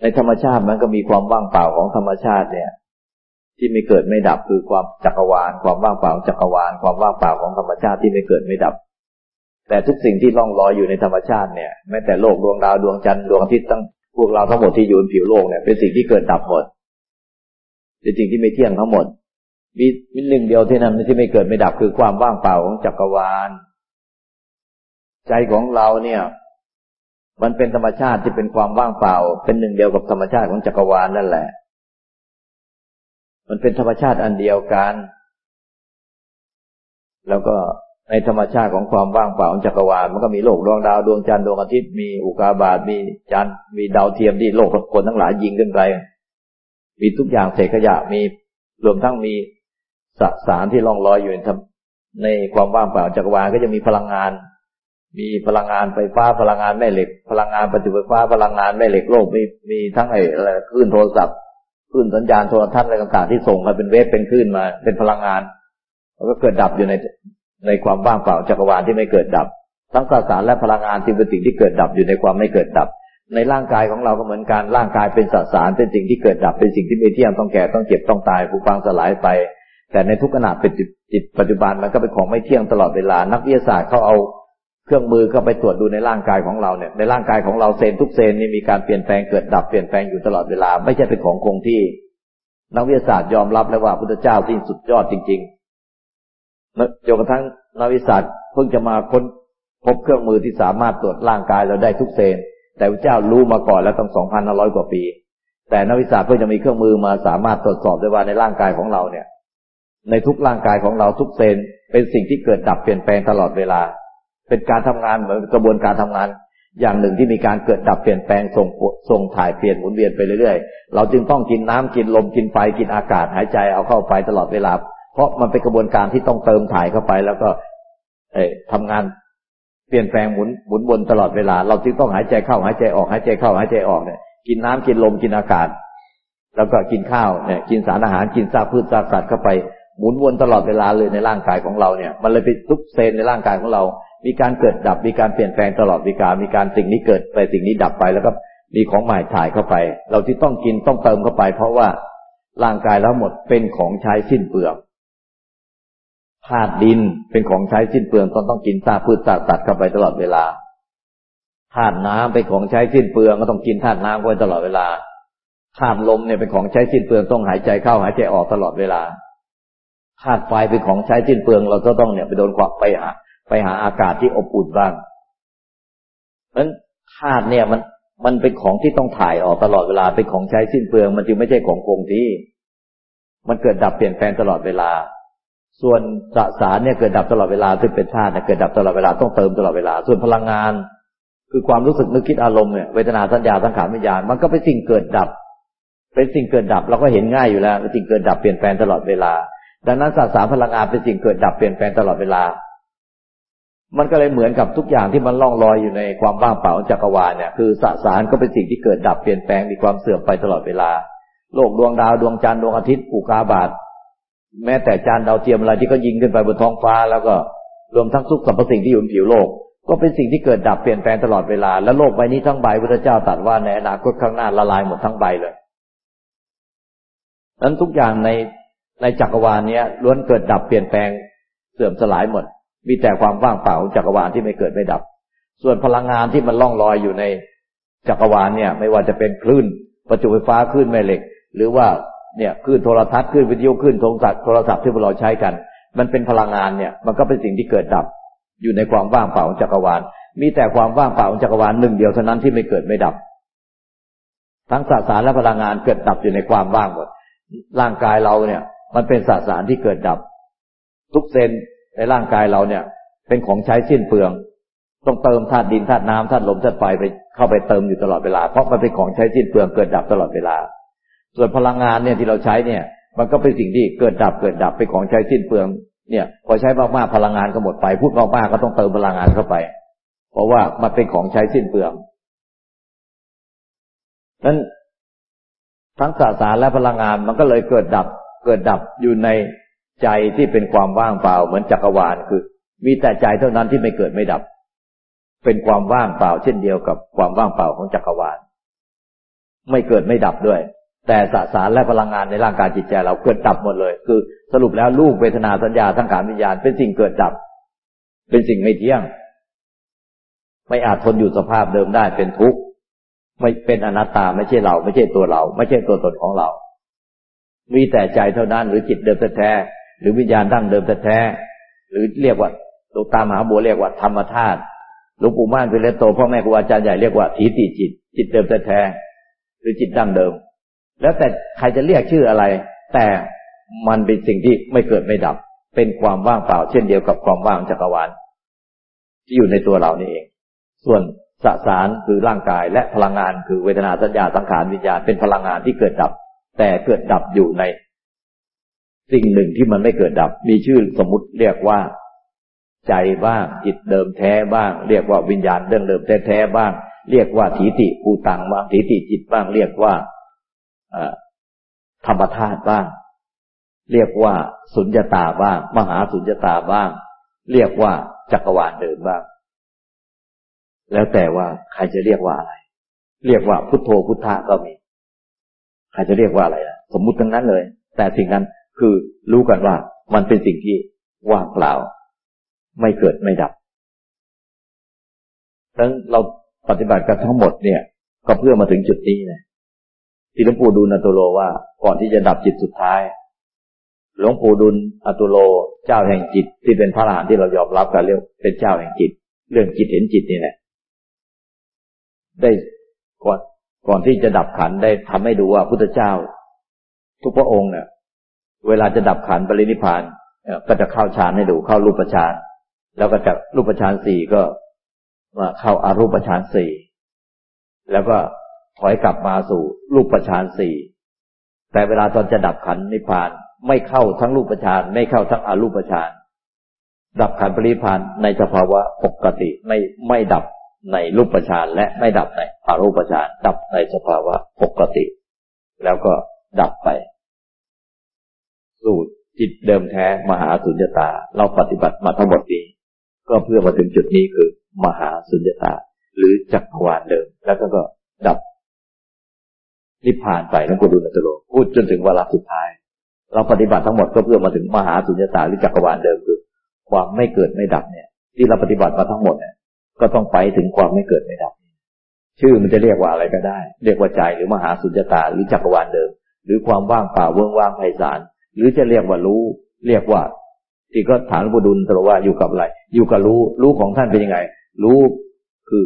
ในธรรมชาติมันก็มีความว่างเปล่าของธรรมชาติเนี่ย ที่ไม่เกิดไม่ดับคือความจักรวาล ความว่างเปล่าจักรวาล ความว่างเปล่าของธรรมชาติที่ไม่เกิดไม่ดับแต่ทุกสิ่งที่ล่องลอยอยู่ในธรรมชาติเนี่ยแม้แต่โลกดวงดาวดวงจันทร์ดวงอาทิตย์ตั้ง พวกเราทั้งหมดที่อยู่บนผิวโลกเนี่ยเป็นสิ่งที่เกิดดับหมด เป็นสิ่งที่ไม่เที่ยงทั้งหมด มีมีหนึ่งเดียวที่นั้นที่ไม่เกิดไม่ดับคือความว่างเปล่าของจักรวาล ใจของเราเนี่ย มันเป็นธรรมชาติที่เป็นความว่างเปล่า เป็นหนึ่งเดียวกับธรรมชาติของจักรวาลนั่นแหละ มันเป็นธรรมชาติอันเดียวกัน แล้วก็ ในธรรมชาติของความว่างเปล่าของจักรวาลมันก็มีโลกดวงดาวดวงจันทร์ดวงอาทิตย์มีอุกาบาตมีจันทร์มีดาวเทียมที่โลกคนทั้งหลายยิงขึ้นไปมีทุกอย่างเศษขยะมีรวมทั้งมีสสารที่ล่องลอยอยู่ในในความว่างเปล่าจักรวาลก็จะมีพลังงาน มีพลังงานไฟฟ้าพลังงานแม่เหล็ก พลังงานประจุไฟฟ้าพลังงานแม่เหล็กโลกมีมีทั้งไอ้อะไรคลื่นโทรศัพท์คลื่นสัญญาณโทรทัศน์อะไรต่างๆที่ส่งมาเป็นเวฟเป็นคลื่นมาเป็นพลังงานแล้วก็เกิดดับอยู่ใน ในความว่างเปล่าจักรวาลที่ไม่เกิดดับ ทั้งสสารและพลังงานจึงเป็นสิ่งที่เกิดดับอยู่ในความไม่เกิดดับ ในร่างกายของเราก็เหมือนกันร่างกายเป็นสสารเป็นสิ่งที่เกิดดับเป็นสิ่งที่ไม่เที่ยงต้องแก่ต้องเจ็บต้องตายผุพังสลายไป แต่ในทุกขณะเป็นจิตปัจจุบันมันก็เป็นของไม่เที่ยงตลอดเวลา นักวิทยาศาสตร์เขาเอาเครื่องมือเข้าไปตรวจดูในร่างกายของเราเนี่ยในร่างกายของเราเซลล์ทุกเซลล์นี่มีการเปลี่ยนแปลงเกิดดับเปลี่ยนแปลงอยู่ตลอดเวลา ไม่ใช่เป็นของคงที่ นักวิทยาศาสตร์ยอมรับแล้วว่าพุทธเจ้าที่สุดยอดจริง ๆ จนกระทั่งนักวิทยาศาสตร์เพิ่งจะมาค้นพบเครื่องมือที่สามารถตรวจร่างกายเราได้ทุกเซลล์แต่พระเจ้ารู้มาก่อนแล้วตั้งสองพันห้าร้อยกว่าปี แต่นักวิทยาศาสตร์เพิ่งจะมีเครื่องมือมาสามารถตรวจสอบได้ว่าในร่างกายของเราเนี่ย ในทุกร่างกายของเราทุกเซลล์เป็นสิ่งที่เกิดดับเปลี่ยนแปลงตลอดเวลา เป็นการทำงานเหมือนกระบวนการทำงานอย่างหนึ่งที่มีการเกิดดับเปลี่ยนแปลงส่งส่งถ่ายเปลี่ยนหมุนเวียนไปเรื่อยๆ เราจึงต้องกินน้ำกินลมกินไฟกินอากาศหายใจเอาเข้าไปตลอดเวลา เพราะมันเป็นกระบวนการที่ต้องเติมถ่ายเข้าไป แล้วก็ เอทำงานเปลี่ยนแปลงหมุนหมุนวนตลอดเวลา เราจึงต้องหายใจเข้าหายใจออกหายใจเข้าหายใจออกเนี่ยกินน้ำกินลมกินอากาศ แล้วก็กินข้าวเนี่ยกินสารอาหารกินซากพืชซากสัตว์เข้าไปหมุนวนตลอดเวลาเลยในร่างกายของเราเนี่ย มันเลยไปทุกเซนในร่างกายของเรา มีการเกิดดับมีการเปลี่ยนแปลงตลอดเวลามีการสิ่งนี้เกิดไปสิ่งนี้ดับไปแล้วก็มีของใหม่ถ่ายเข้าไป เราที่ต้องกินต้องเติมเข้าไป เพราะว่าร่างกายแล้วหมดเป็นของใช้สิ้นเปลือง ธาตุดินเป็นของใช้สิ้นเปลืองต้องต้องกินซากพืชซากสัตว์เข้าไปตลอดเวลาธาตุน้ำเป็นของใช้สิ้นเปลืองก็ต้องกินธาตุน้ำไว้ตลอดเวลาธาตุลมเนี่ยเป็นของใช้สิ้นเปลืองต้องหายใจเข้าหายใจออกตลอดเวลาธาตุไฟเป็นของใช้สิ้นเปลือง เราก็ต้องเนี่ยไปโดนควักไปหา ไปหาอากาศที่อบอุ่นบ้างเพราะฉะนั้นธาตุเนี่ยมันมันเป็นของที่ต้องถ่ายออกตลอดเวลาเป็นของใช้สิ้นเปลือง มันจึงไม่ใช่ของคงที่ มันเกิดดับเปลี่ยนแปลงตลอดเวลา ส่วนสสารเนี่ยเกิดดับตลอดเวลาซึ่งเป็นธาตุเนี่ยเกิดดับตลอดเวลาต้องเติมตลอดเวลา ส่วนพลังงาน คือความรู้สึกนึกคิดอารมณ์เนี่ยเวทนาสัญญาสังขารวิญญาณมันก็เป็นสิ่งเกิดดับ เป็นสิ่งเกิดดับเราก็เห็นง่ายอยู่แล้วเป็นสิ่งเกิดดับเปลี่ยนแปลงตลอดเวลา ดังนั้นสสารพลังงานเป็นสิ่งเกิดดับเปลี่ยนแปลงตลอดเวลา มันก็เลยเหมือนกับทุกอย่างที่มันล่องลอยอยู่ในความว่างเปล่าจักรวาลเนี่ยคือสสารก็เป็นสิ่งที่เกิดดับเปลี่ยนแปลงมีความเสื่อมไปตลอดเวลา โลกดวงดาวดวงจันทร์ดวงอาทิตย์ปูกาบาท แม้แต่จานดาวเทียมอะไรที่ก็ยิงขึ้นไปบนท้องฟ้า แล้วก็รวมทั้งทุกสรรพสิ่งที่อยู่บนผิวโลก ก็เป็นสิ่งที่เกิดดับเปลี่ยนแปลงตลอดเวลา และโลกใบนี้ทั้งใบพระเจ้าตรัสว่าในอนาคตข้างหน้าละลายหมดทั้งใบเลยนั้นทุกอย่างในในจักรวาลเนี้ยล้วนเกิดดับเปลี่ยนแปลงเสื่อมสลายหมด มีแต่ความว่างเปล่าจักรวาลที่ไม่เกิดไม่ดับ ส่วนพลังงานที่มันล่องลอยอยู่ในจักรวาลเนี่ย ไม่ว่าจะเป็นคลื่น ประจุไฟฟ้าคลื่นแม่เหล็ก หรือว่า เนี่ยคลื่นโทรทัศน์คลื่นวิทยุคลื่นโทรศัพท์โทรศัพท์ที่เราใช้กัน มันเป็นพลังงานเนี่ย มันก็เป็นสิ่งที่เกิดดับ อยู่ในความว่างเปล่าของจักรวาล มีแต่ความว่างเปล่าของจักรวาลหนึ่งเดียวเท่านั้นที่ไม่เกิดไม่ดับ ทั้งสสารและพลังงานเกิดดับอยู่ในความว่างหมด ร่างกายเราเนี่ย มันเป็นสสารที่เกิดดับ ทุกเซนในร่างกายเราเนี่ย เป็นของใช้สิ้นเปลือง ต้องเติมธาตุดินธาตุน้ำธาตุลมธาตุไฟไปเข้าไปเติมอยู่ตลอดเวลา เพราะมันเป็นของใช้สิ้นเปลืองเกิดดับตลอดเวลา ส่วนพลังงานเนี่ยที่เราใช้เนี่ย มันก็เป็นสิ่งที่เกิดดับเกิดดับเป็นของใช้สิ้นเปลืองเนี่ย พอใช้มากๆพลังงานก็หมดไป พูดมากๆก็ต้องเติมพลังงานเข้าไป เพราะว่ามันเป็นของใช้สิ้นเปลืองนั้นทั้งสสารและพลังงานมันก็เลยเกิดดับ เกิดดับอยู่ในใจที่เป็นความว่างเปล่า เหมือนจักรวาลคือ มีแต่ใจเท่านั้นที่ไม่เกิดไม่ดับ เป็นความว่างเปล่า เช่นเดียวกับความว่างเปล่าของจักรวาล ไม่เกิดไม่ดับด้วย แต่สสารและพลังงานในร่างกายจิตใจเราเกิดดับหมดเลย คือสรุปแล้วรูปเวทนาสัญญาทั้งขานวิญญาณเป็นสิ่งเกิดดับ เป็นสิ่งไม่เที่ยง ไม่อาจทนอยู่สภาพเดิมได้เป็นทุกข์ไม่เป็นอนัตตาไม่ใช่เรา ไม่ใช่ตัวเรา ไม่ใช่ตัวตนของเรา มีแต่ใจเท่านั้นหรือจิตเดิมแท้หรือวิญญาณดั้งเดิมแท้หรือเรียกว่าหลวงตามหาบัวเรียกว่าธรรมธาตุหลวงปู่ม่านเป็นเลโตพ่อแม่ครูอาจารย์ใหญ่เรียกว่าทีติจิต จิตเดิมแท้หรือจิตดั้งเดิม แล้วแต่ใครจะเรียกชื่ออะไร แต่มันเป็นสิ่งที่ไม่เกิดไม่ดับ เป็นความว่างเปล่าเช่นเดียวกับความว่างจักรวาลที่อยู่ในตัวเรานี่เอง ส่วนสสารคือร่างกายและพลังงานคือเวทนาสัญญาสังขารวิญญาณเป็นพลังงานที่เกิดดับ แต่เกิดดับอยู่ใน สิ่งหนึ่งที่มันไม่เกิดดับ มีชื่อสมมุติเรียกว่า ใจบ้างจิตเดิมแท้บ้าง เรียกว่าวิญญาณเดิมเดิมแท้แท้บ้าง เรียกว่าถีติปูตังบ้างถีติจิตบ้างเรียกว่า ธรรมธาตุบ้าง เรียกว่าสุญญตาบ้าง มหาสุญญตาบ้าง เรียกว่าจักรวาลเดิมบ้าง แล้วแต่ว่าใครจะเรียกว่าอะไร เรียกว่าพุทโธพุทธะก็มี ใครจะเรียกว่าอะไรสมมุติทั้งนั้นเลย แต่สิ่งนั้นคือรู้กันว่ามันเป็นสิ่งที่ว่างเปล่า ไม่เกิดไม่ดับดังเราปฏิบัติกันทั้งหมดเนี่ย ก็เพื่อมาถึงจุดนี้นะ ที่หลวงปู่ดูลอตุโลว่าก่อนที่จะดับจิตสุดท้าย หลวงปู่ดุลอตุโลเจ้าแห่งจิตที่เป็นพระอรหันต์ที่เรายอมรับกันเรียกเป็นเจ้าแห่งจิต เรื่องจิตเห็นจิตนี่แหละได้ก่อนก่อนที่จะดับขันได้ทำให้ดูว่าพุทธเจ้า ทุกพระองค์เนี่ยเวลาจะดับขันปรินิพานก็จะเข้าฌานให้ดูเข้ารูปฌานแล้วก็จากรูปฌานสี่ก็มาเข้าอารูปฌานสี่แล้วก็ ถอยกลับมาสู่รูปฌานสี่แต่เวลาตอนจะดับขันนิพพาน ไม่เข้าทั้งรูปฌานไม่เข้าทั้งอารูปฌานดับขันปริพานในสภาวะปกติไม่ไม่ดับในรูปฌานและไม่ดับในอารูปฌานดับในสภาวะปกติ แล้วก็ดับไป สู่จิตเดิมแท้มหาสุญญตา เราปฏิบัติมาทั้งหมดนี้ ก็เพื่อมาถึงจุดนี้คือ มหาสุญญตา หรือจักรวาลเดิม แล้วก็ดับ นิพพานไปนั่นก็ดูนัตโลพูดจนถึงวาระสุดท้าย เราปฏิบัติทั้งหมดก็เพื่อมาถึงมหาสุญญตาหรือจักรวาลเดิมคือ ความไม่เกิดไม่ดับเนี่ย ที่เราปฏิบัติมาทั้งหมดเนี่ย ก็ต้องไปถึงความไม่เกิดไม่ดับ ชื่อมันจะเรียกว่าอะไรก็ได้ เรียกว่าใจหรือมหาสุญญตาหรือจักรวาลเดิม หรือความว่างเปล่าเวิ้งว่างไพศาลหรือจะเรียกว่ารู้ เรียกว่า ที่ก็ฐานบุดุลตรว่าอยู่กับอะไร อยู่กับรู้รู้ของท่านเป็นยังไง รู้คือ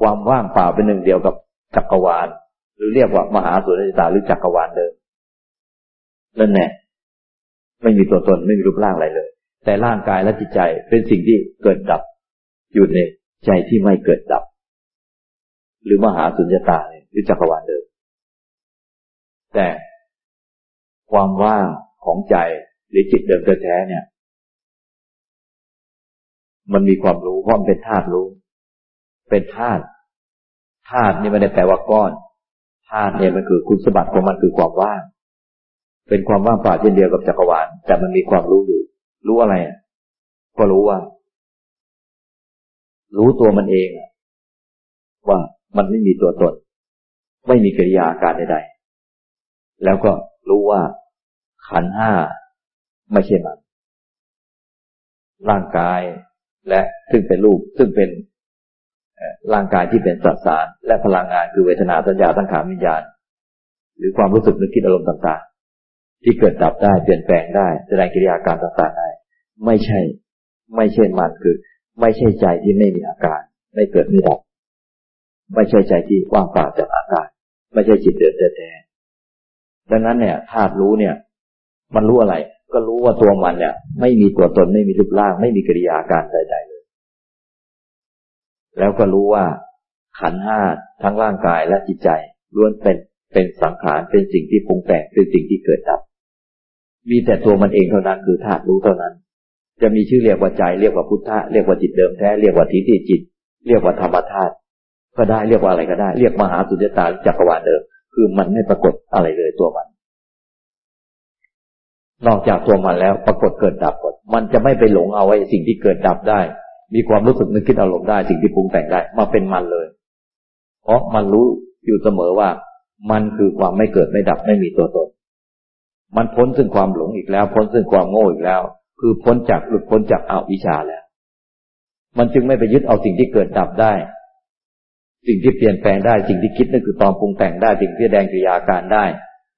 ความว่างเปล่าเป็นหนึ่งเดียวกับจักรวาล หรือเรียกว่ามหาสุญญตาหรือจักรวาลเดิมนั่นแน่ไม่มีตัวตนไม่มีรูปร่างอะไรเลย แต่ร่างกายและจิตใจเป็นสิ่งที่เกิดดับ อยู่ในใจที่ไม่เกิดดับ หรือมหาสุญญตาเนี่ยหรือจักรวาลเดิม แต่ความว่างของใจหรือจิตเดิมแท้เนี่ย มันมีความรู้เพราะมันเป็นธาตุรู้ เป็นธาตุธาตุนี่ไม่ได้แปลว่าก้อน ธาตุเนี่ยมันคือคุณสมบัติของมันคือความว่าง เป็นความว่างเปล่าเช่นเดียวกับจักรวาล แต่มันมีความรู้อยู่ รู้อะไรก็รู้ว่า รู้ตัวมันเองว่ามันไม่มีตัวตน ไม่มีกิริยาการใดๆ แล้วก็รู้ว่า ขันห้าไม่ใช่มัน ร่างกายและซึ่งเป็นรูปซึ่งเป็น ร่างกายที่เป็นสสาร และพลังงานคือเวทนาสัญญาตั้งขาวิญญาณ หรือความรู้สึกนึกคิดอารมณ์ต่างๆ ที่เกิดดับได้เปลี่ยนแปลงได้แสดงกิริยาการต่างๆได้ ไม่ใช่ ไม่ใช่มันคือ ไม่ใช่ใจที่ไม่มีอาการ ไม่เกิดไม่ดับ ไม่ใช่ใจที่ว่างเปล่าจากอาการไม่ใช่จิตเดินแท้ดังนั้นเนี่ยธาตุรู้เนี่ย มันรู้อะไร ก็รู้ว่าตัวมันเนี่ย ไม่มีตัวตนไม่มีรูปร่าง ไม่มีกิริยาการใดๆ แล้วก็รู้ว่า ขันห้าทั้งร่างกายและจิตใจล้วนเป็นเป็นสังขารเป็นสิ่งที่ปรุงแต่งเป็นสิ่งที่เกิดดับ มีแต่ตัวมันเองเท่านั้นคือธาตุรู้เท่านั้น จะมีชื่อเรียกว่าใจเรียกว่าพุทธะเรียกว่าจิตเดิมแท้เรียกว่าทิฏฐิจิต เรียกว่าธรรมธาตุก็ได้เรียกว่าอะไรก็ได้ เรียกมหาสุญญตาจักรวาลเดิม คือมันไม่ปรากฏอะไรเลยตัวมัน นอกจากตัวมันแล้วปรากฏเกิดดับหมดมันจะไม่ไปหลงเอาไว้สิ่งที่เกิดดับได้ มีความรู้สึกนึกคิดอารมณ์ได้สิ่งที่ปรุงแต่งได้ มาเป็นมันเลย เพราะมันรู้อยู่เสมอว่า มันคือความไม่เกิดไม่ดับไม่มีตัวตน มันพ้นซึ่งความหลงอีกแล้ว พ้นซึ่งความโง่อีกแล้ว คือพ้นจากหลุดพ้นจากอาวิชชาแล้ว มันจึงไม่ไปยึดเอาสิ่งที่เกิดดับได้ สิ่งที่เปลี่ยนแปลงได้สิ่งที่คิดนั่นคือตอนปรุงแต่งได้สิ่งที่แดงกิริยาการได้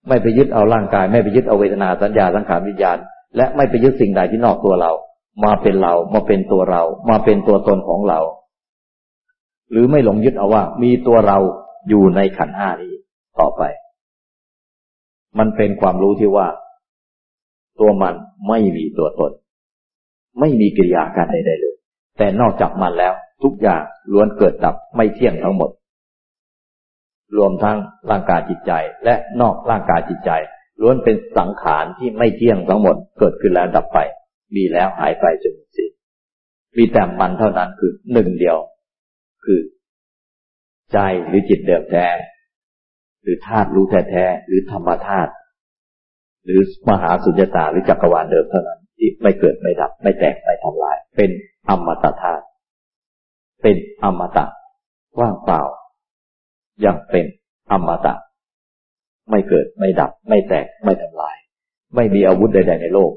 ไม่ไปยึดเอาร่างกาย ไม่ไปยึดเอาเวทนาสัญญาสังขารวิญญาณ และไม่ไปยึดสิ่งใดที่นอกตัวเรา มาเป็นเรา มาเป็นตัวเรา มาเป็นตัวตนของเรา หรือไม่หลงยึดเอาว่า มีตัวเราอยู่ในขันห้านี้ต่อไป มันเป็นความรู้ที่ว่า ตัวมันไม่มีตัวตน ไม่มีกิริยาการใดๆเลย แต่นอกจากมันแล้ว ทุกอย่างล้วนเกิดดับไม่เที่ยงทั้งหมด รวมทั้งร่างกายจิตใจและนอกร่างกายจิตใจล้วนเป็นสังขารที่ไม่เที่ยงทั้งหมดเกิดขึ้นแล้วดับไป มีแล้วหายไปจนสิ้นมีแต่มันเท่านั้นคือหนึ่งเดียว คือใจหรือจิตเดิมแท้ หรือธาตุรู้แท้ๆหรือธรรมธาตุหรือมหาสุญญตาหรือจักรวาลเดิมเท่านั้นที่ไม่เกิดไม่ดับ ไม่แตกไม่ทำลาย เป็นอมตะธาตุเป็นอมตะว่างเปล่ายังเป็นอมตะ ไม่เกิดไม่ดับ ไม่แตกไม่ทำลาย ไม่มีอาวุธใด ๆ ในโลก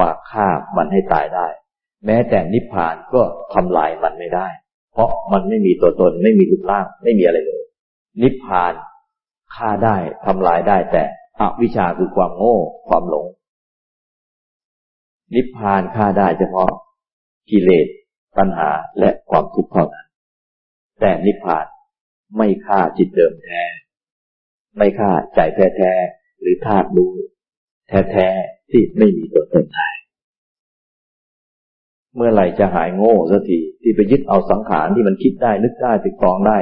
มาฆ่ามันให้ตายได้ แม้แต่นิพพานก็ทำลายมันไม่ได้ เพราะมันไม่มีตัวตนไม่มีรูปร่างไม่มีอะไรเลย นิพพานฆ่าได้ทำลายได้ แต่อวิชชาคือความโง่ความหลง นิพพานฆ่าได้เฉพาะกิเลสตัณหาและความทุกข์เท่านั้น แต่นิพพานไม่ฆ่าจิตเดิมแท้ ไม่ฆ่าใจแท้ๆหรือธาตุรู้ แท้ๆที่ไม่มีตัวตนได้เมื่อไหร่จะหายโง่สักทีที่ไปยึดเอาสังขารที่มันคิดได้นึกได้ติดกองได้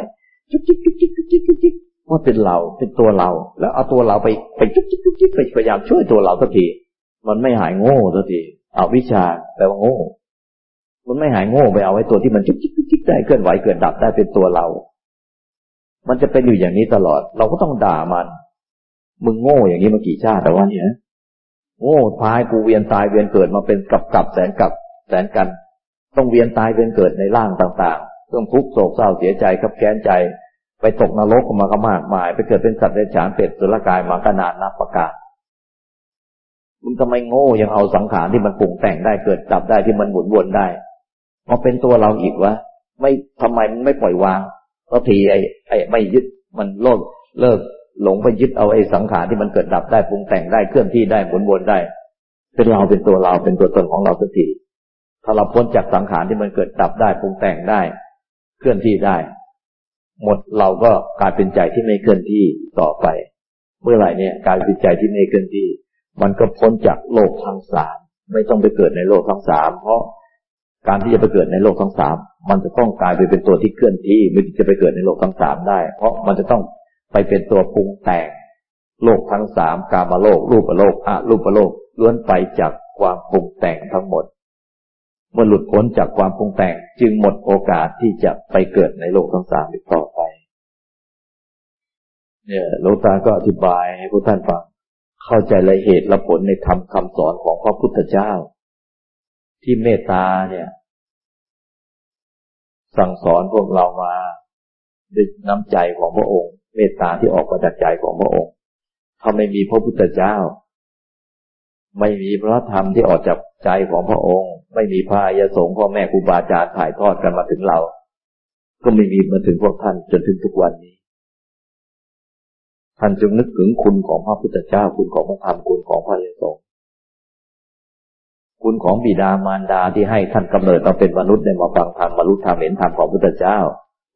จุกจิกจุกจิกจุกจิกจุกจิกว่าเป็นเราเป็นตัวเรา แล้วเอาตัวเราไปไปจุกจิกจุกจิกไปพยายามช่วยตัวเราสักทีมันไม่หายโง่สักทีเอาวิชาแปลว่าโง่ มันไม่หายโง่ไปเอาไว้ตัวที่มันจุกจิกจุกจิกได้เคลื่อนไหวเกิดดับได้เป็นตัวเรา มันจะเป็นอยู่อย่างนี้ตลอด เราก็ต้องด่ามัน มึงโง่อย่างนี้มากี่ชาติแต่ว่าเนี่ย โง่พายกูเวียนตายเวียนเกิดมาเป็นกับกับแสนกับแสนกัน ต้องเวียนตายเวียนเกิดในร่างต่างๆต้องทุกข์โศกเศร้าเสียใจกับแค้นใจ ไปตกนรกมาก็มากมาย ไปเกิดเป็นสัตว์เดรัจฉานเป็ดสุรกายมาก็นานนับประการมึงทำไมโง่ยังเอาสังขารที่มันปรุงแต่งได้เกิดดับได้ที่มันหมุนวนได้มาเป็นตัวเราอีกวะไม่ทำไมมันไม่ปล่อยวางก็ทีไอ้ไอ้ไม่ยึดมันโลดเลิก หลงไปยึดเอาไอ้สังขารที่มันเกิดดับได้ปรุงแต่งได้เคลื่อนที่ได้หมุนวนได้ เป็นเราเป็นตัวเราเป็นตัวตนของเราสักทีถ้าเราพ้นจากสังขารที่มันเกิดดับได้ปรุงแต่งได้ เคลื่อนที่ได้ หมดเราก็กลายเป็นใจที่ไม่เคลื่อนที่ต่อไป เมื่อไหร่เนี่ยกลายเป็นใจที่ไม่เคลื่อนที่ มันก็พ้นจากโลกทั้งสามไม่ต้องไปเกิดในโลกทั้งสามเพราะการที่จะไปเกิดในโลกทั้งสามมันจะต้องกลายไปเป็นตัวที่เคลื่อนที่ไม่จะไปเกิดในโลกทั้งสามได้ เพราะมันจะต้อง ไปเป็นตัวปรุงแต่ง โลกทั้งสามกามาโลก รูปโลกอะรูปโลกล้วนไปจากความปรุงแต่งทั้งหมด เมื่อหลุดพ้นจากความปรุงแต่งจึงหมดโอกาสที่จะไปเกิดในโลกทั้งสามอีกต่อไป เนี่ยโลตาก็อธิบายให้พวกท่านฟัง เข้าใจละเหตุและผลในธรรมคาสอนของพระพุทธเจ้า ที่เมตตาเนี่ย สั่งสอนพวกเรามาด้วยน้ำใจของพระองค์ เมตตาที่ออกมาจากใจของพระองค์ ถ้าไม่มีพระพุทธเจ้า ไม่มีพระธรรมที่ออกจากใจของพระองค์ ไม่มีพระอายสงฆ์พ่อแม่ครูบาอาจารย์ถ่ายทอดกันมาถึงเรา ก็ไม่มีมาถึงพวกท่านจนถึงทุกวันนี้ ท่านจงนึกถึงคุณของพระพุทธเจ้า คุณของพระธรรม คุณของพระอายสงฆ์ คุณของบิดามารดาที่ให้ท่านกำเนิดมาเป็นมนุษย์ได้มาฟังธรรมบรรลุธรรมเห็นธรรมของพุทธเจ้า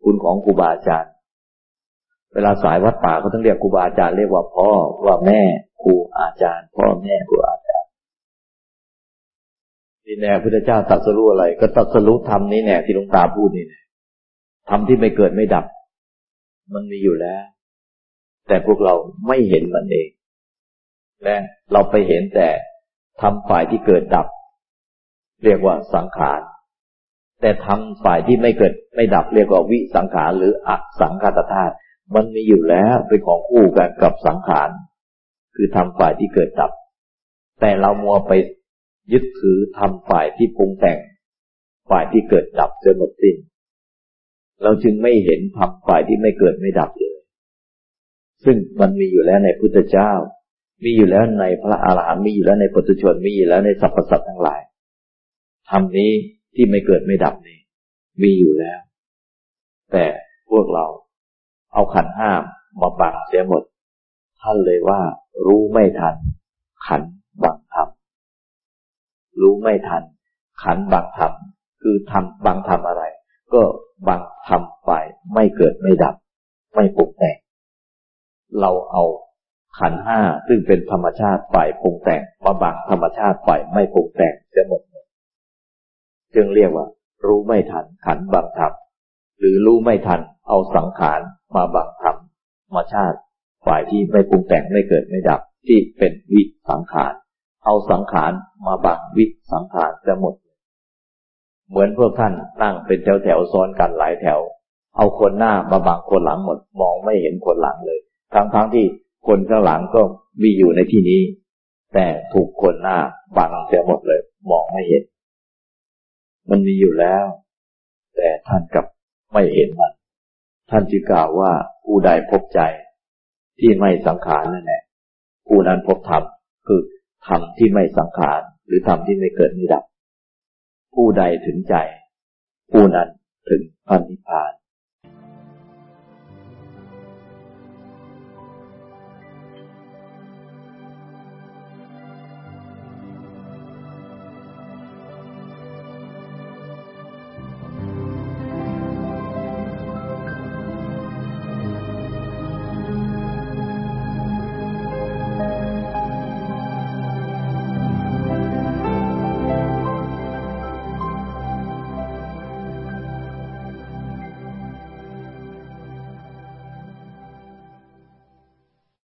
คุณของครูบาอาจารย์ เวลาสายวัดป่าเขาต้องเรียกครูบาอาจารย์เรียกว่าพ่อว่าแม่ครูอาจารย์ พ่อแม่ครูอาจารย์นี่แน่พุทธเจ้าตรัสรู้อะไร ก็ตรัสรู้ธรรมนี้แน่ที่หลวงตาพูดนี่แน่ธรรมที่ไม่เกิดไม่ดับ มันมีอยู่แล้ว แต่พวกเราไม่เห็นมันเองและเราไปเห็นแต่ทำฝ่ายที่เกิดดับ เรียกว่าสังขาร แต่ทำฝ่ายที่ไม่เกิดไม่ดับ เรียกว่าวิสังขารหรืออสังขารธาตุ มันมีอยู่แล้วเป็นของคู่กันกับสังขาร คือทำฝ่ายที่เกิดดับ แต่เรามัวไปยึดถือทำฝ่ายที่ปรุงแต่ง ฝ่ายที่เกิดดับจนหมดสิ้น เราจึงไม่เห็นทำฝ่ายที่ไม่เกิดไม่ดับเลย ซึ่งมันมีอยู่แล้วในพุทธเจ้า มีอยู่แล้วในพระอาหารหันต์มีอยู่แล้วในปุถุชนมีอยู่แล้วในสรรพสัตว์ทั้งหลายธรรมนี้ที่ไม่เกิดไม่ดับนี่มีอยู่แล้ว แต่พวกเรา เอาขันห้ามมาบังเสียหมด ท่านเลยว่า รู้ไม่ทัน ขันบังธรรมรู้ไม่ทัน ขันบังธรรมคือทำบังธรรมอะไร ก็บังธรรมไปไม่เกิดไม่ดับ ไม่ปรุงแต่งเราเอาขันห้าซึ่งเป็นธรรมชาติฝ่ายปรุงแต่งมาบังธรรมชาติฝ่ายไม่ปรุงแต่งเสียหมด จึงเรียกว่า รู้ไม่ทันขันบังธรรม หรือรู้ไม่ทัน เอาสังขารมาบังธรรมรมชาติ ฝ่ายที่ไม่ปรุงแต่งไม่เกิดไม่ดับ ที่เป็นวิสังขาร เอาสังขารมาบังวิสังขารจะหมด เหมือนพวกท่านนั่งเป็นแถวแถวซ้อนกันหลายแถว เอาคนหน้ามาบังคนหลังหมด มองไม่เห็นคนหลังเลย ทั้งทั้งที่คนข้างหลังก็มีอยู่ในที่นี้ แต่ถูกคนหน้าบังเสียหมดเลย มองไม่เห็น มันมีอยู่แล้ว แต่ท่านกับ ไม่เห็นมัน ท่านจึงกล่าวว่าผู้ใดพบใจ ที่ไม่สังขารนั่นแหละผู้นั้นพบธรรมคือธรรมที่ไม่สังขารหรือธรรมที่ไม่เกิดไม่ดับ ผู้ใดถึงใจ ผู้นั้นถึงพันนิพพาน